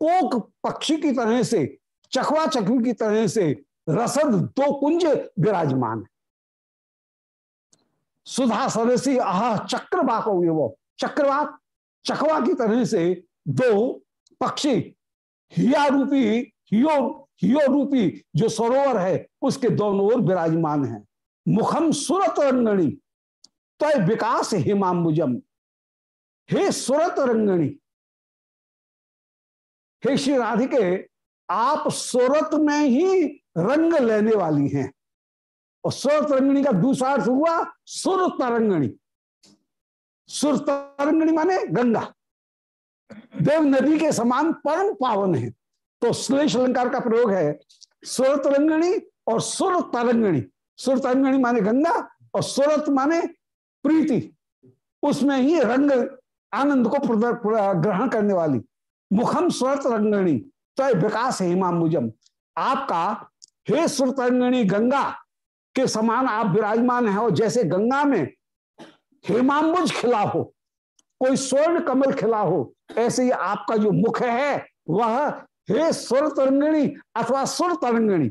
कोक पक्षी की तरह से, चकवा चकवी की तरह से रसद दो कुंज विराजमान है। सुधा सरसी आह चक्रवाक वो चक्रवाक चकवा की तरह से दो पक्षी हिया रूपी हियो हियो रूपी जो सरोवर है, उसके दोनों ओर विराजमान है। मुखम सुरत रंगणी तो विकास हिमाम्बुजम। हे सुरत रंगणी, हे श्री राधिके, आप सुरत में ही रंग लेने वाली हैं। और सुर तरंगणी का दूसरा अर्थ हुआ सुर तरंगणी सुर तरंगणी माने गंगा। देव नदी के समान परम पावन है। तो श्लेष अलंकार का प्रयोग है सुर तरंगणी और सुर तरंगणी सुर तरंगणी माने गंगा और सुरत माने प्रीति। उसमें ही रंग आनंद को ग्रहण करने वाली। मुखम सुरत रंगणी तो विकास है हिमामुजम आपका, हे सुरतरंगणी गंगा के समान आप विराजमान है, और जैसे गंगा में हेमाम्बुज खिला हो, कोई स्वर्ण कमल खिला हो, ऐसे ही आपका जो मुख है, वह हे सुर तरंगणी अथवा सुर तरंगणी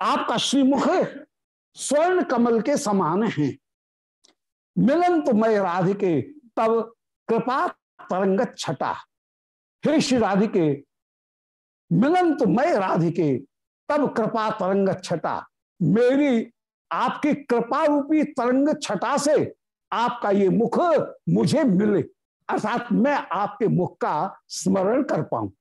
आपका श्रीमुख स्वर्ण कमल के समान है। मिलन तो मैं राधिके तब कृपा तरंग छटा। हे श्री राधिके मिलन तो मैं राधिके तब कृपा तरंग छटा। मेरी आपकी कृपा रूपी तरंग छटा से आपका ये मुख मुझे मिले, अर्थात मैं आपके मुख का स्मरण कर पाऊँ।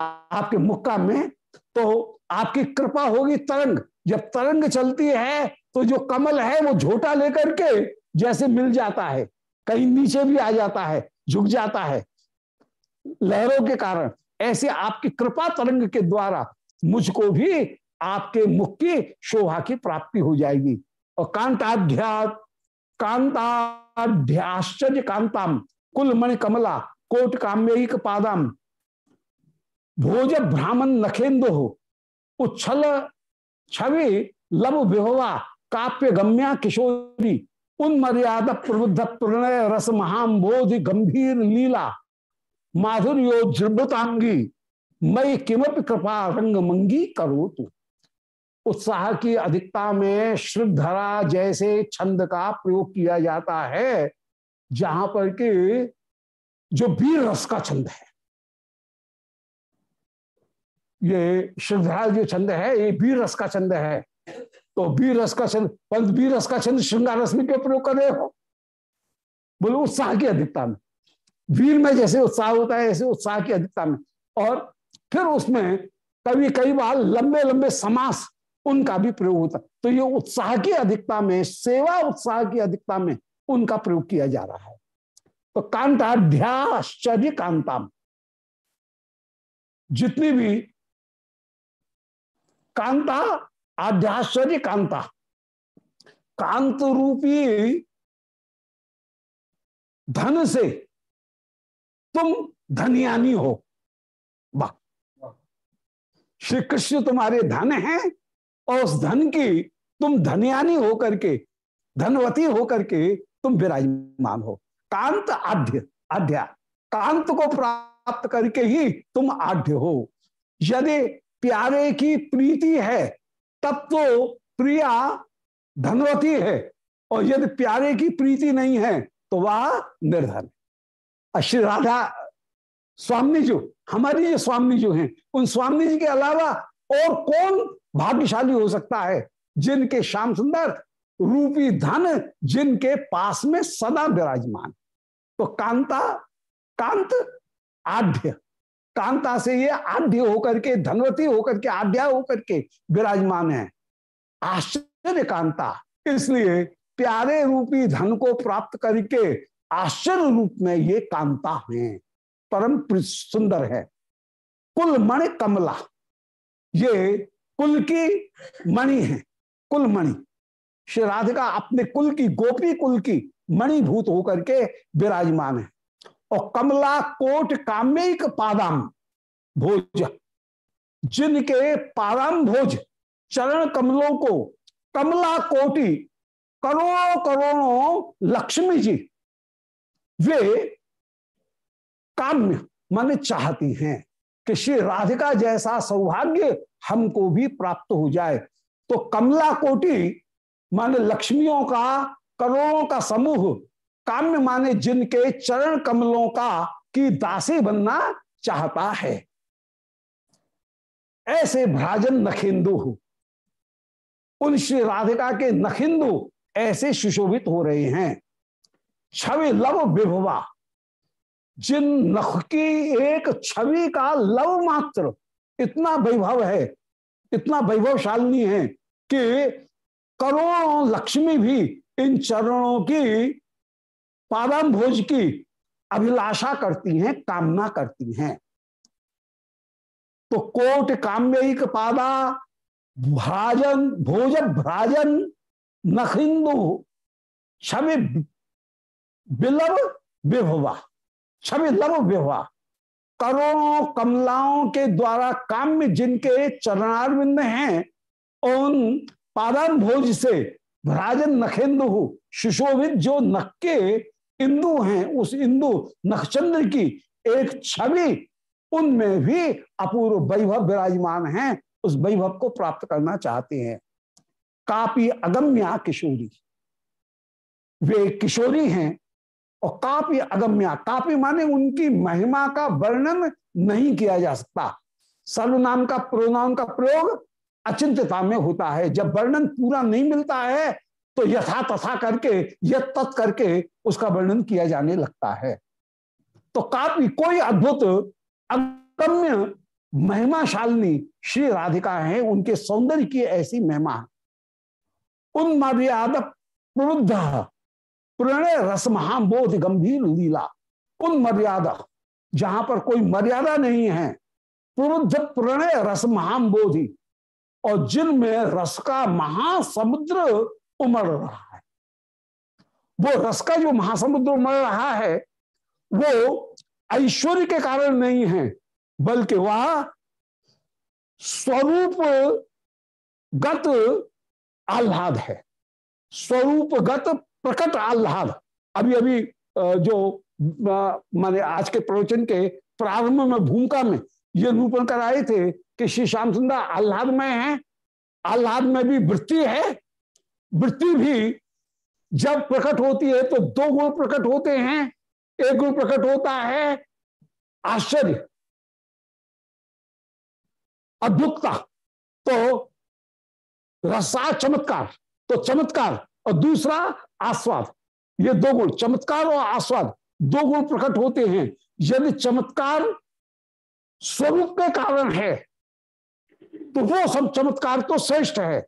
आपके मुख का में तो आपकी कृपा होगी तरंग। जब तरंग चलती है तो जो कमल है, वो झोटा लेकर के जैसे मिल जाता है, कहीं नीचे भी आ जाता है, झुक जाता है। लहरों के कारण, ऐसे आपकी कृपा तरंग के द्वारा मुझको भी आपके मुख की शोभा की प्राप्ति हो जाएगी। और कांताध्या कांताध्याश्चर्य कांताम कुलमणि कमला, कोट काम्यिक पादाम। भोज ब्राह्मण नखेन्दु हो, उच्छल छवि लब विभवा, काव्य गम्या किशोरी उन मर्यादा प्रबुद्ध प्रणय रस महाम्बोधि गंभीर लीला, माधुर्यो जृभतांगी मई किमप कृपा रंग मंगी करो तू। उत्साह की अधिकता में श्रद्धरा जैसे छंद का प्रयोग किया जाता है, जहाँ पर कि जो वीर रस का छंद है। ये श्रद्धा जो छंद है, ये वीर रस का छंद है। तो वीर रस का छंद पंत वीर रस का छंद श्रृंगार रस में क्यों प्रयोग कर रहे हो। बोलो, उत्साह की अधिकता में। वीर में जैसे उत्साह होता है, ऐसे उत्साह की अधिकता में। और फिर उसमें कभी, कई बार लंबे लंबे समास उनका भी प्रयोग होता तो ये उत्साह की अधिकता में, सेवा उत्साह की अधिकता में उनका प्रयोग किया जा रहा है। तो कांताध्याश्चर्य कांताम। जितनी भी कांता आध्याश्चर्य कांता। कांत रूपी धन से तुम धनियानी हो। वाह। श्री कृष्ण तुम्हारे धन हैं और उस धन की तुम धनियानी होकर के, धनवती होकर के तुम विराजमान हो। कांत आध्य, आध्या। कांत को प्राप्त करके ही तुम आध्य हो। यदि प्यारे की प्रीति है तब तो प्रिया धनवती है, और यदि प्यारे की प्रीति नहीं है तो वह निर्धन श्री राधा स्वामी जो, हमारी जो स्वामी जो हैं, उन स्वामी जी के अलावा और कौन भाग्यशाली हो सकता है, जिनके श्याम सुंदर, रूपी धन, जिनके पास में सदा विराजमान। तो कांता, कांत आध्य कांता से ये आद्य होकर के, धनवती होकर के, आद्या होकर के विराजमान है। आश्चर्य कांता। इसलिए प्यारे रूपी धन को प्राप्त करके आश्चर्य रूप में ये कांता है। परम सुंदर है। कुल मणि कमला। ये कुल की मणि है। कुल मणि। श्री राधिका अपने कुल की, गोपी कुल की मणिभूत होकर के विराजमान है। और कमला कोट कामिक पादाम भोज। जिनके पादाम भोज, चरण कमलों को कमला कोटि करोड़ों करोड़ों लक्ष्मी जी, वे काम्य मन चाहती हैं कि श्री राधिका जैसा सौभाग्य हमको भी प्राप्त हो जाए। तो कमला कोटि, माने लक्ष्मियों का, करोड़ों का समूह काम्य माने जिनके चरण कमलों का की दासी बनना चाहता है। ऐसे भ्राजन नखिंदु उन श्री राधिका के नखिंदु ऐसे सुशोभित हो रहे हैं। छवि लव विभवा, जिन नख की एक छवि का लव मात्र इतना वैभव है, इतना वैभवशालिनी है कि करोड़ों लक्ष्मी भी इन चरणों की पादम भोज की अभिलाषा करती हैं, कामना करती हैं। तो कोट काम्यिक पादा भ्राजन, भोज भ्राजन नखिंदु छवि बिलव विभवा, छवि लव विभवा। करोड़ों कमलाओं के द्वारा काम्य जिनके चरणारविंद हैं, उन पादान भोज से भ्राजन नखेंदु सुशोभित जो नख के इंदु हैं, उस इंदु नखचंद्र की एक छवि, उनमें भी अपूर्व वैभव विराजमान हैं, उस वैभव को प्राप्त करना चाहते हैं। कापी अगम्या किशोरी। वे किशोरी हैं और कापी अगम्या, कापी माने उनकी महिमा का वर्णन नहीं किया जा सकता। सर्वनाम का प्रोनाम का प्रयोग अचिंतता में होता है। जब वर्णन पूरा नहीं मिलता है तो यथा तथा करके यथ तत् करके उसका वर्णन किया जाने लगता है। तो काफ़ी कोई अद्भुत, अगम्य, महिमाशालिनी श्री राधिका है, उनके सौंदर्य की ऐसी महिमा। उन मर्याद प्रबुद्ध प्रणय रस महाबोध गंभीर लीला। उन मर्यादा, जहाँ पर कोई मर्यादा नहीं है प्रबुद्ध प्रणय रस महाबोधि। और जिनमें रस का महासमुद्र उमड़ रहा है। वो रस का जो महासमुद्र उमड़ रहा है, वो ऐश्वर्य के कारण नहीं है, बल्कि वह स्वरूप गत आह्लाद है। स्वरूपगत प्रकट आह्लाद। अभी अभी जो माने आज के प्रवचन के प्रारंभ में भूमिका में ये निरूपण कराए थे कि श्री श्याम सुंदर में है आह्लाद में भी वृत्ति है वृत्ति भी जब प्रकट होती है तो दो गुण प्रकट होते हैं। एक गुण प्रकट होता है आश्चर्य, अद्भुतता तो रसा चमत्कार तो चमत्कार और दूसरा आस्वाद। ये दो गुण, चमत्कार और आस्वाद दो गुण प्रकट होते हैं। यदि चमत्कार स्वरूप के कारण है तो वो सब चमत्कार तो श्रेष्ठ है।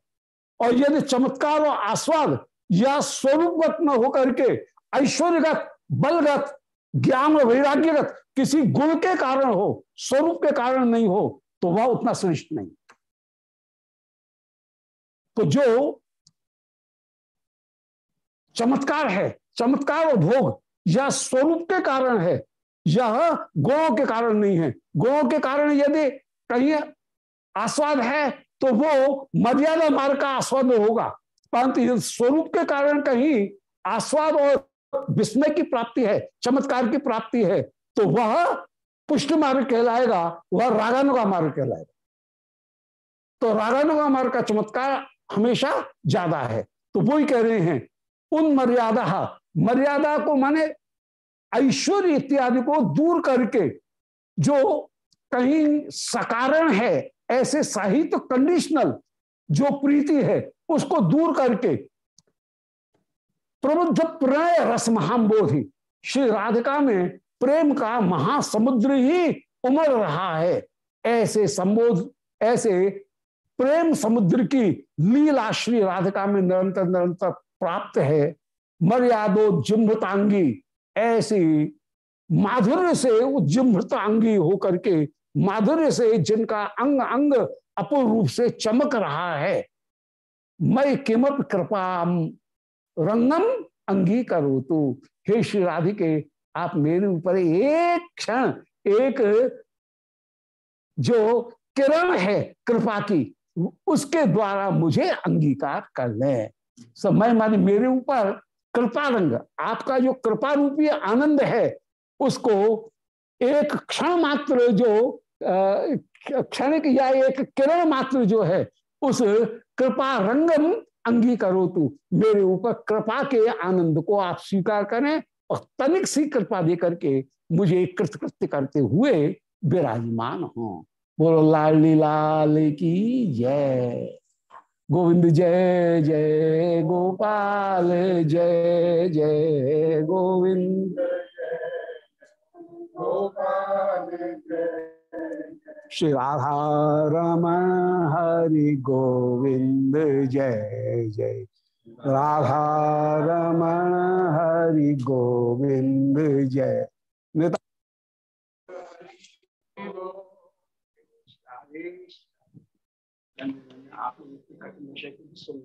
और यदि चमत्कार और आस्वाद या स्वरूपगत न होकर के ऐश्वर्यगत, बलगत, ज्ञान और वैराग्यगत किसी गुण के कारण हो, स्वरूप के कारण नहीं हो तो वह उतना श्रेष्ठ नहीं। तो जो चमत्कार है, चमत्कार और भोग यह स्वरूप के कारण है, यह गुणों के कारण नहीं है। गुणों के कारण यदि कहीं आस्वाद है तो वो मर्यादा मार्ग का आस्वाद होगा। परंतु स्वरूप के कारण कहीं आस्वाद और विस्मय की प्राप्ति है, चमत्कार की प्राप्ति है तो वह पुष्ट मार्ग कहलाएगा, वह रागानुगा मार्ग कहलाएगा। तो रागानुगा मार्ग का चमत्कार हमेशा ज़्यादा है। तो वो ही कह रहे हैं, उन मर्यादा मर्यादा को माने ऐश्वर्य इत्यादि को दूर करके जो कहीं सकारण है ऐसे साहित्य कंडीशनल जो प्रीति है, उसको दूर करके। प्रबुद्ध प्रणय रस महाबोधि श्री राधिका में प्रेम का महासमुद्र ही उमड़ रहा है। ऐसे संबोध, ऐसे प्रेम समुद्र की लीला श्री राधिका में निरंतर निरंतर प्राप्त है। मर्यादो जिम्भतांगी, ऐसी माधुर्य से उज्जिम्भतांगी होकर के माधुर्य से जिनका अंग अंग अपूर्ण रूप से चमक रहा है, मैं किमप कृपा रंगम अंगी करो तो हे श्री राधिके, आप मेरे ऊपर एक क्षण, एक जो किरण है कृपा की, उसके द्वारा मुझे अंगीकार कर ले। समय माने मेरे ऊपर कृपा रंग, आपका जो कृपा रूपी आनंद है, उसको एक क्षण मात्र जो क्षणिक या एक किरण मात्र जो है, उस कृपा रंगम अंगी करो तू मेरे ऊपर कृपा के आनंद को आप स्वीकार करें और तनिक सी कृपा दे करके मुझे कृतकृत्य करते हुए विराजमान हो। बोलो, लाली लाल की जय। गोविंद, जय जय गोपाल, जय जय गोविंद। गोपाल श्री हरि गोविंद जय जय। राधा रमण हरि गोविंद जय। आप सुन